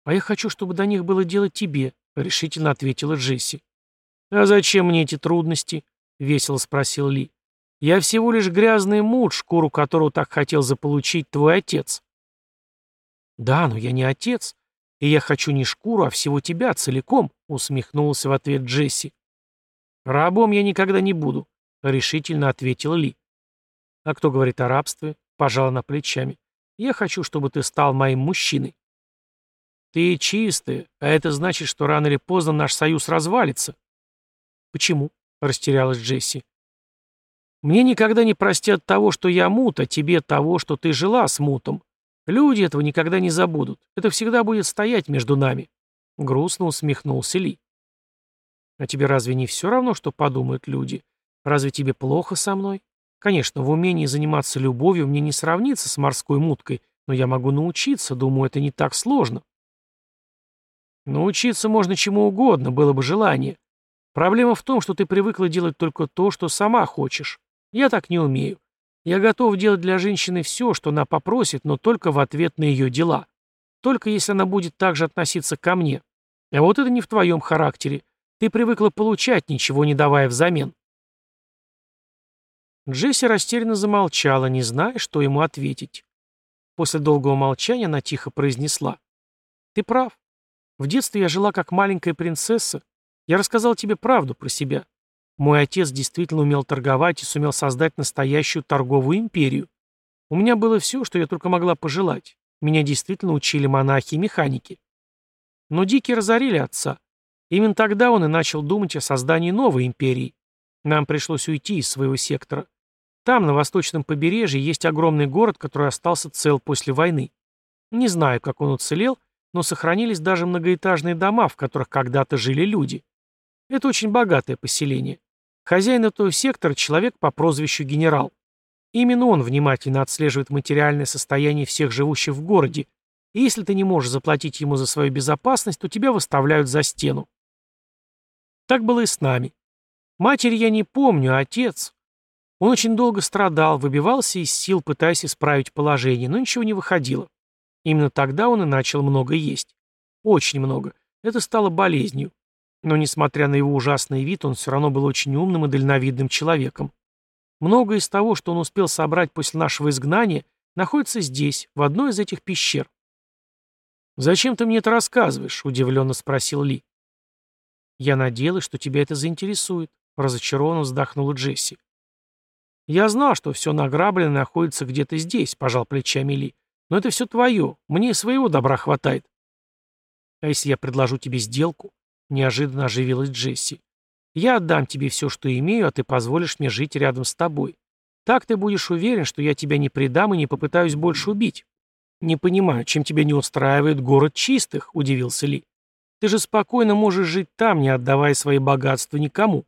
А я хочу, чтобы до них было дело тебе, решительно ответила Джесси. А зачем мне эти трудности? Весело спросил Ли. Я всего лишь грязный муд, шкуру которого так хотел заполучить твой отец. Да, но я не отец, и я хочу не шкуру, а всего тебя целиком, усмехнулся в ответ Джесси. Рабом я никогда не буду, решительно ответил Ли. А кто говорит о рабстве? Пожала на плечами. Я хочу, чтобы ты стал моим мужчиной. Ты чистый, а это значит, что рано или поздно наш союз развалится. Почему? Растерялась Джесси. Мне никогда не простят того, что я мут, а тебе того, что ты жила с мутом. Люди этого никогда не забудут. Это всегда будет стоять между нами. Грустно усмехнулся Ли. А тебе разве не все равно, что подумают люди? Разве тебе плохо со мной? Конечно, в умении заниматься любовью мне не сравнится с морской муткой, но я могу научиться, думаю, это не так сложно. Научиться можно чему угодно, было бы желание. Проблема в том, что ты привыкла делать только то, что сама хочешь. Я так не умею. Я готов делать для женщины все, что она попросит, но только в ответ на ее дела. Только если она будет так же относиться ко мне. А вот это не в твоем характере. Ты привыкла получать, ничего не давая взамен. Джесси растерянно замолчала, не зная, что ему ответить. После долгого молчания она тихо произнесла. «Ты прав. В детстве я жила как маленькая принцесса. Я рассказал тебе правду про себя. Мой отец действительно умел торговать и сумел создать настоящую торговую империю. У меня было все, что я только могла пожелать. Меня действительно учили монахи и механики. Но дикие разорили отца. Именно тогда он и начал думать о создании новой империи. Нам пришлось уйти из своего сектора. Там, на восточном побережье, есть огромный город, который остался цел после войны. Не знаю, как он уцелел, но сохранились даже многоэтажные дома, в которых когда-то жили люди. Это очень богатое поселение. Хозяин этого сектора – человек по прозвищу генерал. Именно он внимательно отслеживает материальное состояние всех живущих в городе, и если ты не можешь заплатить ему за свою безопасность, то тебя выставляют за стену. Так было и с нами. Матери я не помню, а отец... Он очень долго страдал, выбивался из сил, пытаясь исправить положение, но ничего не выходило. Именно тогда он и начал много есть. Очень много. Это стало болезнью. Но, несмотря на его ужасный вид, он все равно был очень умным и дальновидным человеком. Многое из того, что он успел собрать после нашего изгнания, находится здесь, в одной из этих пещер. «Зачем ты мне это рассказываешь?» — удивленно спросил Ли. «Я надеялась, что тебя это заинтересует», — разочарованно вздохнула Джесси. «Я знал, что все награбленное находится где-то здесь», — пожал плечами Ли. «Но это все твое. Мне своего добра хватает». «А если я предложу тебе сделку?» — неожиданно оживилась Джесси. «Я отдам тебе все, что имею, а ты позволишь мне жить рядом с тобой. Так ты будешь уверен, что я тебя не предам и не попытаюсь больше убить». «Не понимаю, чем тебя не устраивает город чистых?» — удивился Ли. «Ты же спокойно можешь жить там, не отдавая свои богатства никому».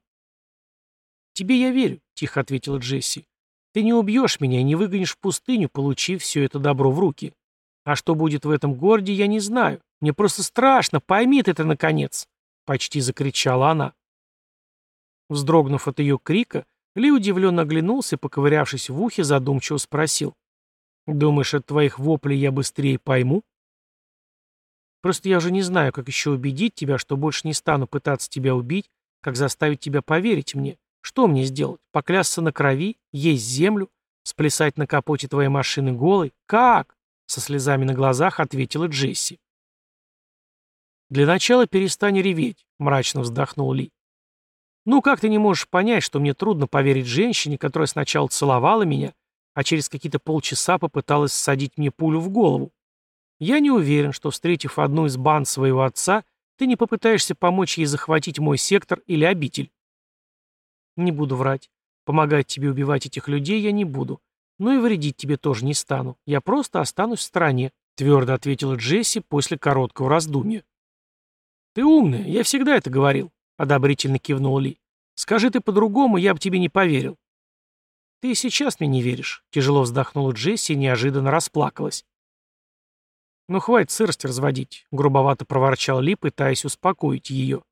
«Тебе я верю», — тихо ответила Джесси. «Ты не убьешь меня и не выгонишь в пустыню, получив все это добро в руки. А что будет в этом городе, я не знаю. Мне просто страшно, пойми ты это, наконец!» — почти закричала она. Вздрогнув от ее крика, Ли удивленно оглянулся и, поковырявшись в ухе, задумчиво спросил. «Думаешь, от твоих воплей я быстрее пойму?» «Просто я уже не знаю, как еще убедить тебя, что больше не стану пытаться тебя убить, как заставить тебя поверить мне. Что мне сделать? Поклясться на крови? Есть землю? Сплясать на капоте твоей машины голой? Как? Со слезами на глазах ответила Джесси. Для начала перестань реветь, мрачно вздохнул Ли. Ну как ты не можешь понять, что мне трудно поверить женщине, которая сначала целовала меня, а через какие-то полчаса попыталась всадить мне пулю в голову? Я не уверен, что, встретив одну из банд своего отца, ты не попытаешься помочь ей захватить мой сектор или обитель. Не буду врать. Помогать тебе убивать этих людей я не буду. Но и вредить тебе тоже не стану. Я просто останусь в стороне», — твердо ответила Джесси после короткого раздумья. «Ты умная, я всегда это говорил», — одобрительно кивнул Ли. «Скажи ты по-другому, я бы тебе не поверил». «Ты сейчас мне не веришь», — тяжело вздохнула Джесси и неожиданно расплакалась. «Ну хватит сырость разводить», — грубовато проворчал Ли, пытаясь успокоить ее.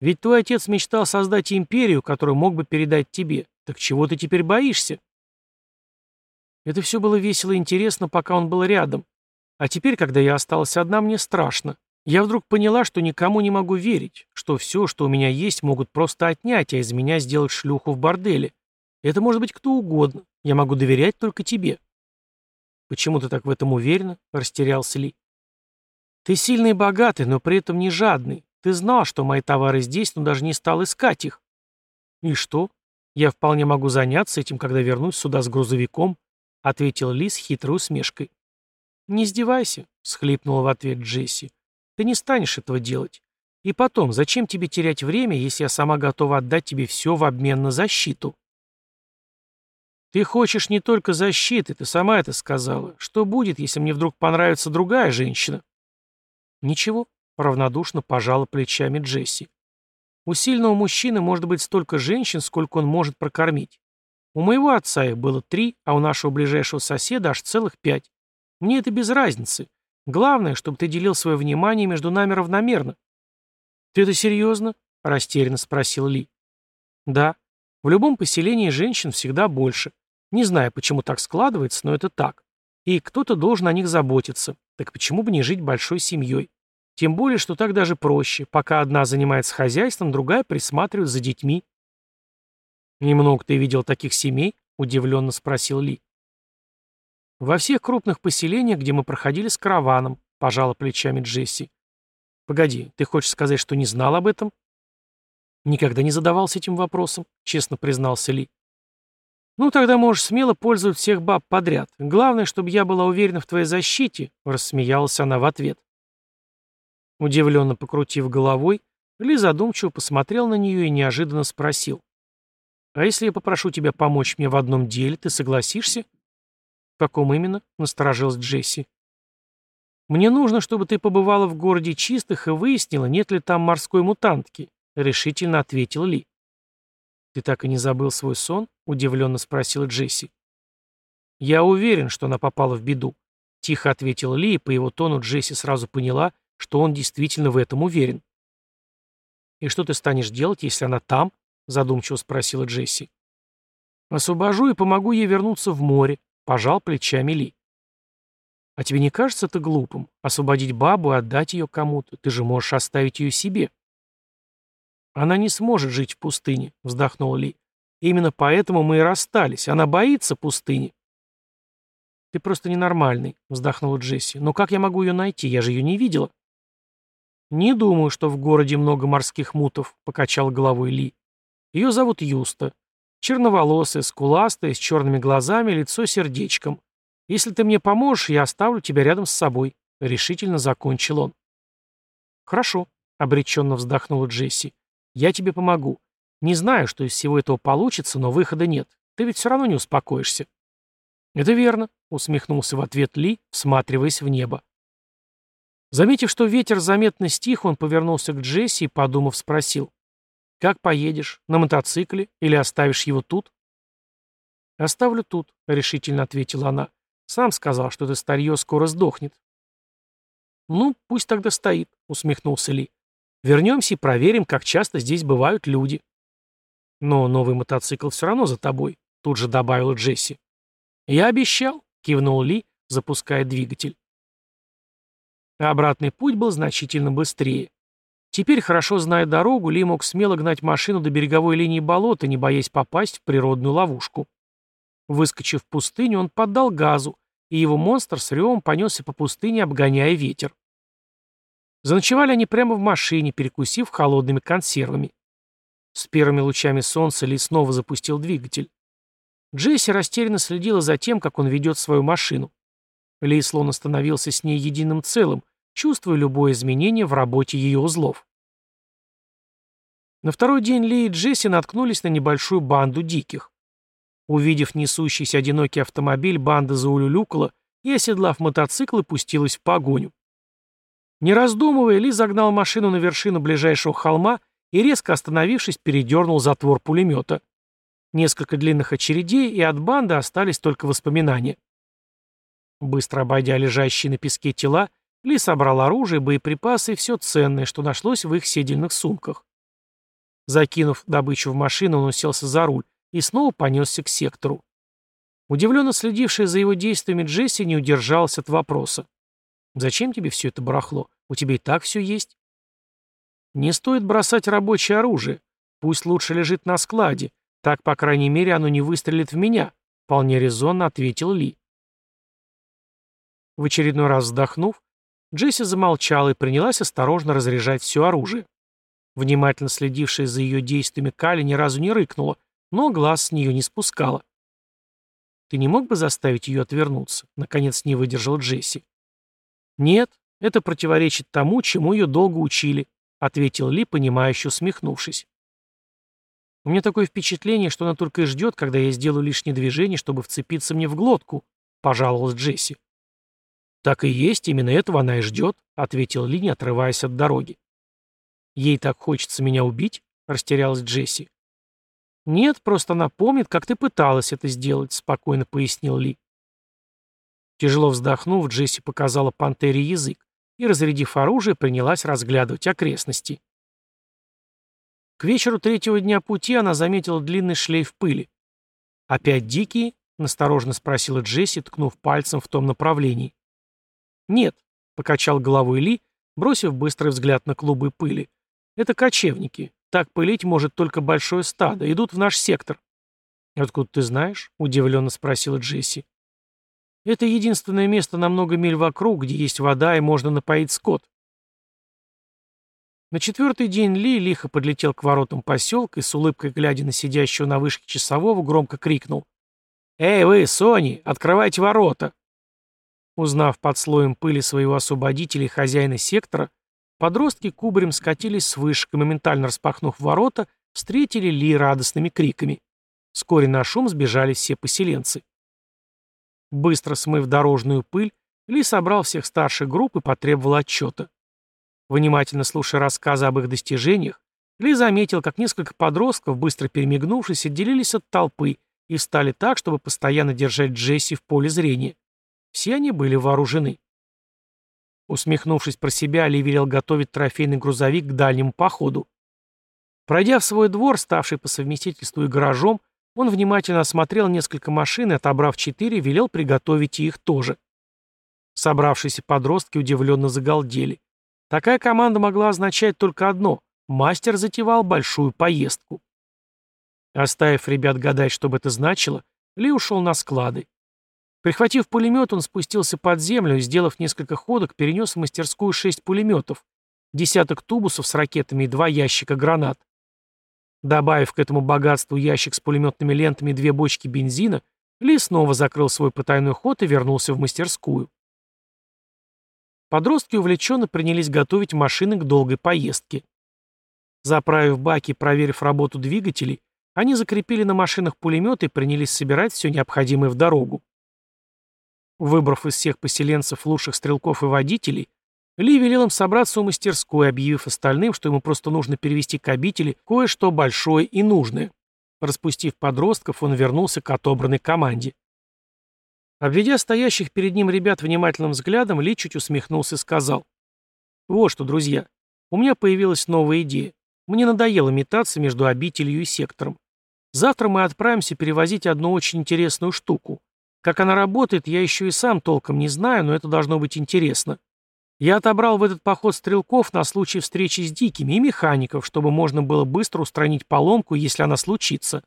Ведь твой отец мечтал создать империю, которую мог бы передать тебе. Так чего ты теперь боишься? Это все было весело и интересно, пока он был рядом. А теперь, когда я осталась одна, мне страшно. Я вдруг поняла, что никому не могу верить, что все, что у меня есть, могут просто отнять, а из меня сделать шлюху в борделе. Это может быть кто угодно. Я могу доверять только тебе. Почему ты так в этом уверена? Растерялся Ли. Ты сильный и богатый, но при этом не жадный. Ты знал, что мои товары здесь, но даже не стал искать их. И что? Я вполне могу заняться этим, когда вернусь сюда с грузовиком, ответил Ли с хитрой усмешкой. Не издевайся, схлипнула в ответ Джесси. Ты не станешь этого делать. И потом, зачем тебе терять время, если я сама готова отдать тебе все в обмен на защиту? Ты хочешь не только защиты, ты сама это сказала. Что будет, если мне вдруг понравится другая женщина? Ничего, Равнодушно пожала плечами Джесси. У сильного мужчины может быть столько женщин, сколько он может прокормить. У моего отца их было три, а у нашего ближайшего соседа аж целых пять. Мне это без разницы. Главное, чтобы ты делил свое внимание между нами равномерно. «Ты это серьезно?» – растерянно спросил Ли. «Да. В любом поселении женщин всегда больше. Не знаю, почему так складывается, но это так. И кто-то должен о них заботиться. Так почему бы не жить большой семьей? Тем более, что так даже проще. Пока одна занимается хозяйством, другая присматривает за детьми. «Немного ты видел таких семей?» — удивленно спросил Ли. «Во всех крупных поселениях, где мы проходили с караваном», — пожала плечами Джесси. «Погоди, ты хочешь сказать, что не знал об этом?» «Никогда не задавался этим вопросом», — честно признался Ли. «Ну, тогда можешь смело пользовать всех баб подряд. Главное, чтобы я была уверена в твоей защите», — рассмеялась она в ответ. Удивленно покрутив головой, Ли задумчиво посмотрел на нее и неожиданно спросил. «А если я попрошу тебя помочь мне в одном деле, ты согласишься?» «В каком именно?» — насторожилась Джесси. «Мне нужно, чтобы ты побывала в городе чистых и выяснила, нет ли там морской мутантки», — решительно ответил Ли. «Ты так и не забыл свой сон?» — удивленно спросила Джесси. «Я уверен, что она попала в беду», — тихо ответил Ли, и по его тону Джесси сразу поняла, что он действительно в этом уверен. «И что ты станешь делать, если она там?» — задумчиво спросила Джесси. «Освобожу и помогу ей вернуться в море», — пожал плечами Ли. «А тебе не кажется это глупым? Освободить бабу и отдать ее кому-то? Ты же можешь оставить ее себе». «Она не сможет жить в пустыне», — вздохнул Ли. «Именно поэтому мы и расстались. Она боится пустыни». «Ты просто ненормальный», — вздохнула Джесси. «Но как я могу ее найти? Я же ее не видела». «Не думаю, что в городе много морских мутов», — покачал головой Ли. «Ее зовут Юста. Черноволосая, скуластая, с черными глазами, лицо сердечком. Если ты мне поможешь, я оставлю тебя рядом с собой», — решительно закончил он. «Хорошо», — обреченно вздохнула Джесси. «Я тебе помогу. Не знаю, что из всего этого получится, но выхода нет. Ты ведь все равно не успокоишься». «Это верно», — усмехнулся в ответ Ли, всматриваясь в небо. Заметив, что ветер заметно стих, он повернулся к Джесси и, подумав, спросил. «Как поедешь? На мотоцикле? Или оставишь его тут?» «Оставлю тут», — решительно ответила она. «Сам сказал, что это старье скоро сдохнет». «Ну, пусть тогда стоит», — усмехнулся Ли. «Вернемся и проверим, как часто здесь бывают люди». «Но новый мотоцикл все равно за тобой», — тут же добавила Джесси. «Я обещал», — кивнул Ли, запуская двигатель. Обратный путь был значительно быстрее. Теперь, хорошо зная дорогу, Ли мог смело гнать машину до береговой линии болота, не боясь попасть в природную ловушку. Выскочив в пустыню, он поддал газу, и его монстр с ревом понесся по пустыне, обгоняя ветер. Заночевали они прямо в машине, перекусив холодными консервами. С первыми лучами солнца Ли снова запустил двигатель. Джесси растерянно следила за тем, как он ведет свою машину. Ли словно становился с ней единым целым, чувствуя любое изменение в работе ее узлов. На второй день Ли и Джесси наткнулись на небольшую банду диких. Увидев несущийся одинокий автомобиль, банда заулюлюкала и, оседлав мотоцикл, пустилась в погоню. Не раздумывая, Ли загнал машину на вершину ближайшего холма и, резко остановившись, передернул затвор пулемета. Несколько длинных очередей, и от банды остались только воспоминания. Быстро обойдя лежащие на песке тела, Ли собрал оружие, боеприпасы и все ценное, что нашлось в их седельных сумках. Закинув добычу в машину, он уселся за руль и снова понесся к сектору. Удивленно следившая за его действиями Джесси не удержалась от вопроса. «Зачем тебе все это барахло? У тебя и так все есть». «Не стоит бросать рабочее оружие. Пусть лучше лежит на складе. Так, по крайней мере, оно не выстрелит в меня», — вполне резонно ответил Ли. В очередной раз вздохнув, Джесси замолчала и принялась осторожно разряжать все оружие. Внимательно следившая за ее действиями Кали ни разу не рыкнула, но глаз с нее не спускала. «Ты не мог бы заставить ее отвернуться?» — наконец не выдержал Джесси. «Нет, это противоречит тому, чему ее долго учили», — ответил Ли, понимающе усмехнувшись. «У меня такое впечатление, что она только и ждет, когда я сделаю лишнее движение, чтобы вцепиться мне в глотку», — пожаловалась Джесси. «Так и есть, именно этого она и ждет», — ответил Ли, не отрываясь от дороги. «Ей так хочется меня убить?» — растерялась Джесси. «Нет, просто она помнит, как ты пыталась это сделать», — спокойно пояснил Ли. Тяжело вздохнув, Джесси показала пантере язык и, разрядив оружие, принялась разглядывать окрестности. К вечеру третьего дня пути она заметила длинный шлейф пыли. «Опять дикие?» — насторожно спросила Джесси, ткнув пальцем в том направлении. «Нет», покачал головой Ли, бросив быстрый взгляд на клубы пыли. Это кочевники. Так пылить может только большое стадо. Идут в наш сектор. «Откуда ты знаешь?» — удивленно спросила Джесси. «Это единственное место на много миль вокруг, где есть вода и можно напоить скот». На четвертый день Ли лихо подлетел к воротам поселка и с улыбкой глядя на сидящего на вышке часового громко крикнул. «Эй вы, Сони, открывайте ворота!» Узнав под слоем пыли своего освободителя и хозяина сектора, подростки кубарем скатились с вышек и, моментально распахнув ворота, встретили Ли радостными криками. Вскоре на шум сбежали все поселенцы. Быстро смыв дорожную пыль, Ли собрал всех старших групп и потребовал отчета. Внимательно слушая рассказы об их достижениях, Ли заметил, как несколько подростков, быстро перемигнувшись, отделились от толпы и встали так, чтобы постоянно держать Джесси в поле зрения. Все они были вооружены. Усмехнувшись про себя, Ли велел готовить трофейный грузовик к дальнему походу. Пройдя в свой двор, ставший по совместительству и гаражом, он внимательно осмотрел несколько машин и, отобрав четыре, велел приготовить и их тоже. Собравшиеся подростки удивленно загалдели. Такая команда могла означать только одно – мастер затевал большую поездку. Оставив ребят гадать, что бы это значило, Ли ушел на склады. Прихватив пулемет, он спустился под землю и, сделав несколько ходок, перенес в мастерскую шесть пулеметов, десяток тубусов с ракетами и два ящика гранат. Добавив к этому богатству ящик с пулеметными лентами и две бочки бензина, Ли снова закрыл свой потайной ход и вернулся в мастерскую. Подростки увлеченно принялись готовить машины к долгой поездке. Заправив баки и проверив работу двигателей, они закрепили на машинах пулеметы и принялись собирать все необходимое в дорогу. Выбрав из всех поселенцев лучших стрелков и водителей, ли велел им собраться у мастерской, объявив остальным, что ему просто нужно перевести к обители кое-что большое и нужное. Распустив подростков, он вернулся к отобранной команде. Обведя стоящих перед ним ребят внимательным взглядом, Ли чуть усмехнулся и сказал. «Вот что, друзья, у меня появилась новая идея. Мне надоело метаться между обителью и сектором. Завтра мы отправимся перевозить одну очень интересную штуку. Как она работает, я еще и сам толком не знаю, но это должно быть интересно. Я отобрал в этот поход стрелков на случай встречи с дикими и механиков, чтобы можно было быстро устранить поломку, если она случится.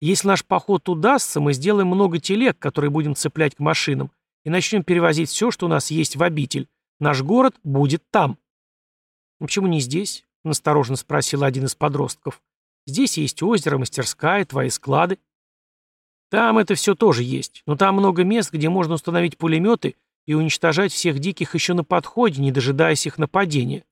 Если наш поход удастся, мы сделаем много телег, которые будем цеплять к машинам, и начнем перевозить все, что у нас есть в обитель. Наш город будет там. «Почему не здесь?» — настороженно спросил один из подростков. «Здесь есть озеро, мастерская, твои склады». «Там это все тоже есть, но там много мест, где можно установить пулеметы и уничтожать всех диких еще на подходе, не дожидаясь их нападения.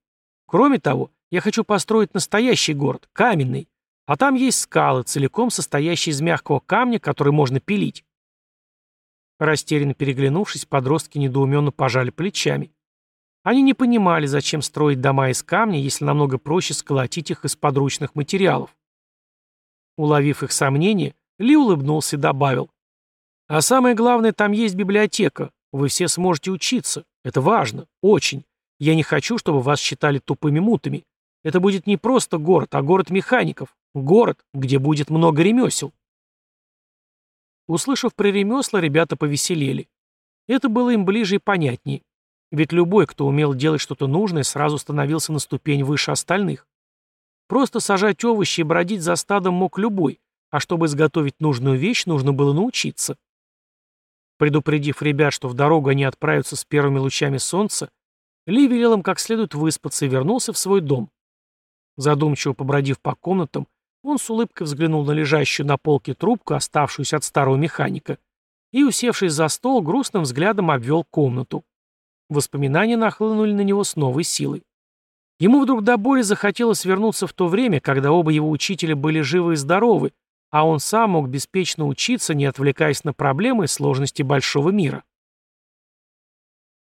Кроме того, я хочу построить настоящий город, каменный, а там есть скалы, целиком состоящие из мягкого камня, который можно пилить. Растерянно переглянувшись, подростки недоуменно пожали плечами. Они не понимали, зачем строить дома из камня, если намного проще сколотить их из подручных материалов. Уловив их сомнения, Ли улыбнулся и добавил. «А самое главное, там есть библиотека. Вы все сможете учиться. Это важно. Очень. Я не хочу, чтобы вас считали тупыми мутами. Это будет не просто город, а город механиков. Город, где будет много ремесел. Услышав про ремесла, ребята повеселели. Это было им ближе и понятнее. Ведь любой, кто умел делать что-то нужное, сразу становился на ступень выше остальных. Просто сажать овощи и бродить за стадом мог любой, а чтобы изготовить нужную вещь, нужно было научиться. Предупредив ребят, что в дорогу они отправятся с первыми лучами солнца, Ли велел им как следует выспаться и вернулся в свой дом. Задумчиво побродив по комнатам, он с улыбкой взглянул на лежащую на полке трубку, оставшуюся от старого механика, и, усевшись за стол, грустным взглядом обвел комнату. Воспоминания нахлынули на него с новой силой. Ему вдруг до боли захотелось вернуться в то время, когда оба его учителя были живы и здоровы, а он сам мог беспечно учиться, не отвлекаясь на проблемы и сложности большого мира.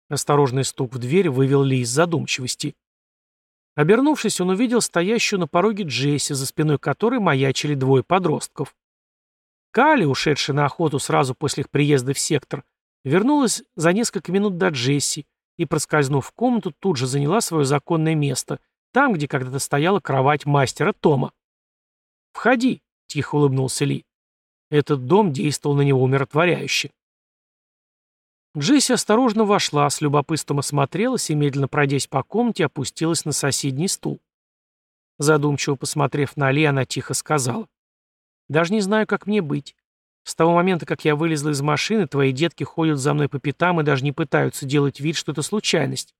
Осторожный стук в дверь вывел Ли из задумчивости. Обернувшись, он увидел стоящую на пороге Джесси, за спиной которой маячили двое подростков. Кали, ушедшая на охоту сразу после их приезда в сектор, вернулась за несколько минут до Джесси и, проскользнув в комнату, тут же заняла свое законное место, там, где когда-то стояла кровать мастера Тома. «Входи», — тихо улыбнулся Ли. Этот дом действовал на него умиротворяюще. Джесси осторожно вошла, с любопытством осмотрелась и, медленно пройдясь по комнате, опустилась на соседний стул. Задумчиво посмотрев на Ли, она тихо сказала. «Даже не знаю, как мне быть. С того момента, как я вылезла из машины, твои детки ходят за мной по пятам и даже не пытаются делать вид, что это случайность».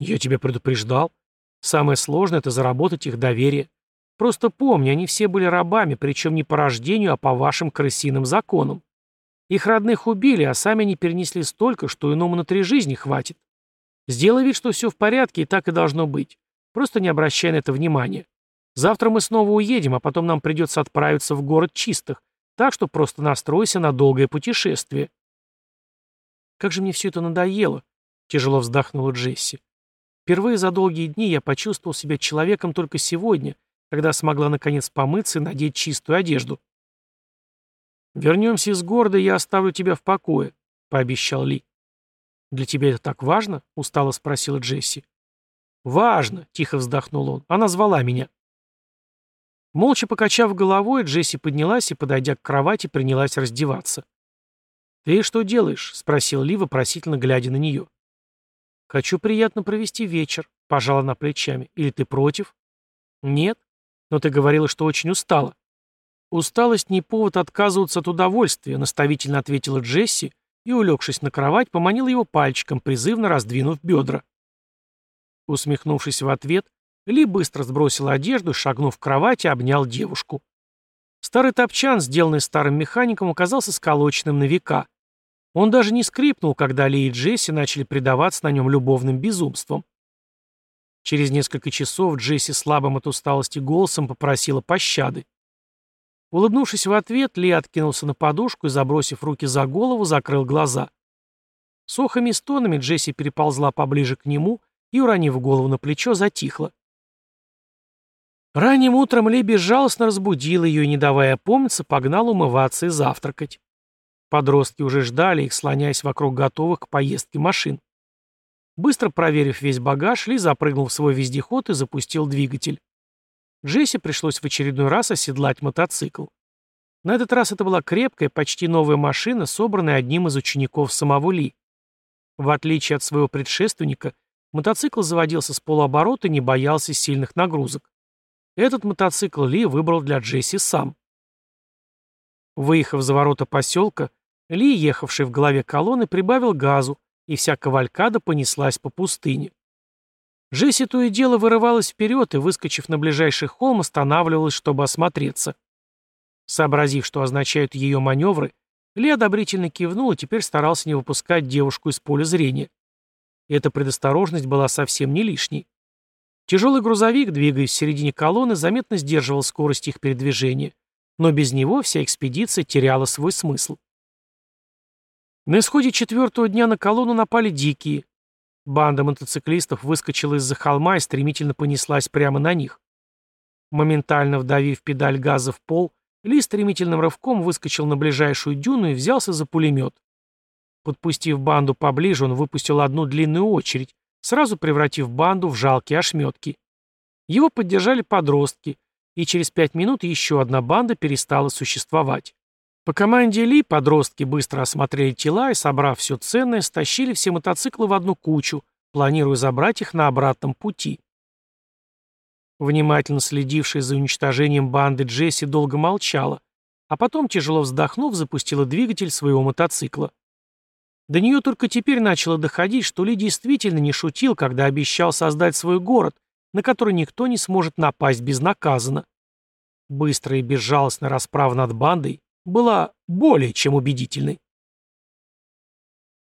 «Я тебя предупреждал. Самое сложное — это заработать их доверие. Просто помни, они все были рабами, причем не по рождению, а по вашим крысиным законам. Их родных убили, а сами они перенесли столько, что иному на три жизни хватит. Сделай вид, что все в порядке, и так и должно быть. Просто не обращай на это внимания. Завтра мы снова уедем, а потом нам придется отправиться в город чистых, так что просто настройся на долгое путешествие. Как же мне все это надоело, тяжело вздохнула Джесси. Впервые за долгие дни я почувствовал себя человеком только сегодня, когда смогла наконец помыться и надеть чистую одежду. «Вернемся из города, я оставлю тебя в покое», — пообещал Ли. «Для тебя это так важно?» — устало спросила Джесси. «Важно», — тихо вздохнул он. «Она звала меня». Молча покачав головой, Джесси поднялась и, подойдя к кровати, принялась раздеваться. «Ты что делаешь?» — спросил Ли, вопросительно глядя на нее. «Хочу приятно провести вечер», — пожала она плечами. «Или ты против?» «Нет. Но ты говорила, что очень устала». «Усталость не повод отказываться от удовольствия», — наставительно ответила Джесси и, улегшись на кровать, поманила его пальчиком, призывно раздвинув бедра. Усмехнувшись в ответ, Ли быстро сбросил одежду и, шагнув к кровати, обнял девушку. Старый топчан, сделанный старым механиком, оказался сколоченным на века. Он даже не скрипнул, когда Ли и Джесси начали предаваться на нем любовным безумством. Через несколько часов Джесси слабым от усталости голосом попросила пощады. Улыбнувшись в ответ, Ли откинулся на подушку и, забросив руки за голову, закрыл глаза. С охами и стонами Джесси переползла поближе к нему и, уронив голову на плечо, затихла. Ранним утром Ли безжалостно разбудил ее и, не давая опомниться, погнал умываться и завтракать. Подростки уже ждали их, слоняясь вокруг готовых к поездке машин. Быстро проверив весь багаж, Ли запрыгнул в свой вездеход и запустил двигатель. Джесси пришлось в очередной раз оседлать мотоцикл. На этот раз это была крепкая, почти новая машина, собранная одним из учеников самого Ли. В отличие от своего предшественника, мотоцикл заводился с полуоборота и не боялся сильных нагрузок. Этот мотоцикл Ли выбрал для Джесси сам. Выехав за ворота поселка, Ли, ехавший в голове колонны, прибавил газу, и вся кавалькада понеслась по пустыне. Джесси то и дело вырывалась вперед и, выскочив на ближайший холм, останавливалась, чтобы осмотреться. Сообразив, что означают ее маневры, Ли одобрительно кивнул и теперь старался не выпускать девушку из поля зрения. Эта предосторожность была совсем не лишней. Тяжелый грузовик, двигаясь в середине колонны, заметно сдерживал скорость их передвижения, но без него вся экспедиция теряла свой смысл. На исходе четвертого дня на колонну напали дикие, Банда мотоциклистов выскочила из-за холма и стремительно понеслась прямо на них. Моментально вдавив педаль газа в пол, Ли стремительным рывком выскочил на ближайшую дюну и взялся за пулемет. Подпустив банду поближе, он выпустил одну длинную очередь, сразу превратив банду в жалкие ошметки. Его поддержали подростки, и через пять минут еще одна банда перестала существовать. По команде Ли подростки быстро осмотрели тела и, собрав все ценное, стащили все мотоциклы в одну кучу, планируя забрать их на обратном пути. Внимательно следившая за уничтожением банды Джесси долго молчала, а потом, тяжело вздохнув, запустила двигатель своего мотоцикла. До нее только теперь начало доходить, что Ли действительно не шутил, когда обещал создать свой город, на который никто не сможет напасть безнаказанно. Быстрая и безжалостная расправа над бандой была более чем убедительной.